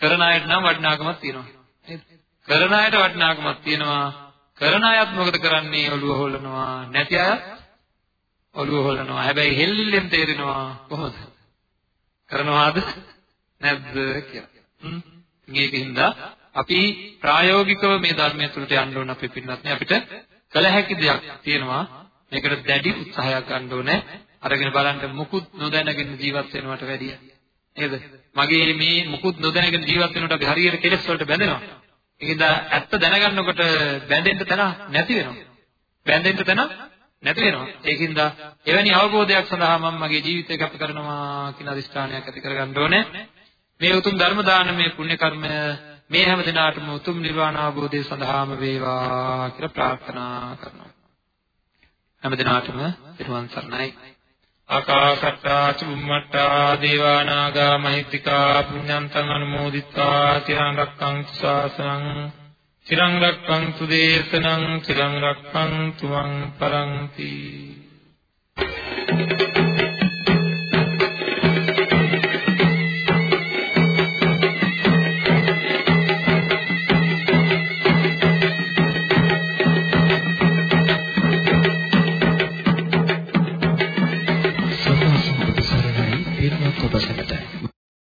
කරන අයට නම් වටිනාකමක් තියෙනවා. නේද? කරන අයට වටිනාකමක් තියෙනවා. කරන අයත් මොකද කරන්නේ? ඔළුව හොල්ලනවා. නැති අයත් ඔළුව හොල්ලනවා. හැබැයි හෙල්ලිල්ලෙන් තේරෙනවා කොහොමද? කරනවාද නැද්ද කියලා. මේකින්ද අපි ප්‍රායෝගිකව මේ ධර්මය තුළට යන්න ඕන අපි පින්නත් අපිට කළ හැකි දෙයක් තියෙනවා. මේකට දැඩි උත්සාහයක් ගන්න ඕනේ. අරගෙන බලන්න මුකුත් නොදැනගෙන ජීවත් වෙනවට වැඩිය. නේද? මගේ මේ මුකුත් නොදැනගෙන ජීවත් වෙනකොට අපි හරියට කෙලෙස් වලට බැඳෙනවා. ඒකද ඇත්ත දැනගන්නකොට බැඳෙන්න තැන නැති වෙනවා. බැඳෙන්න තැන නැති වෙනවා. ඒකින්ද එවැනි අවබෝධයක් සඳහා මම මගේ ජීවිතය ගත කරනවා කියන අදිෂ්ඨානයක් ඇති කරගන්න ඕනේ. මේ උතුම් ධර්ම දානමය පුණ්‍ය කර්මය මේ හැම දිනාටම උතුම් නිර්වාණ අවබෝධය සඳහාම වේවා කියලා ප්‍රාර්ථනා කරනවා. හැම දිනාටම පිරුවන් සරණයි. ආකාශට්ටා චුම්මට්ටා දේවා නාග මහිත්‍තිකා පුඤ්ඤන්තං අනුමෝදිත්වා තිරං රක්ඛන්තු ශාසනං තිරං රක්ඛන්තු දේශනං තිරං රක්ඛන්තු වං පරන්ති Thank you.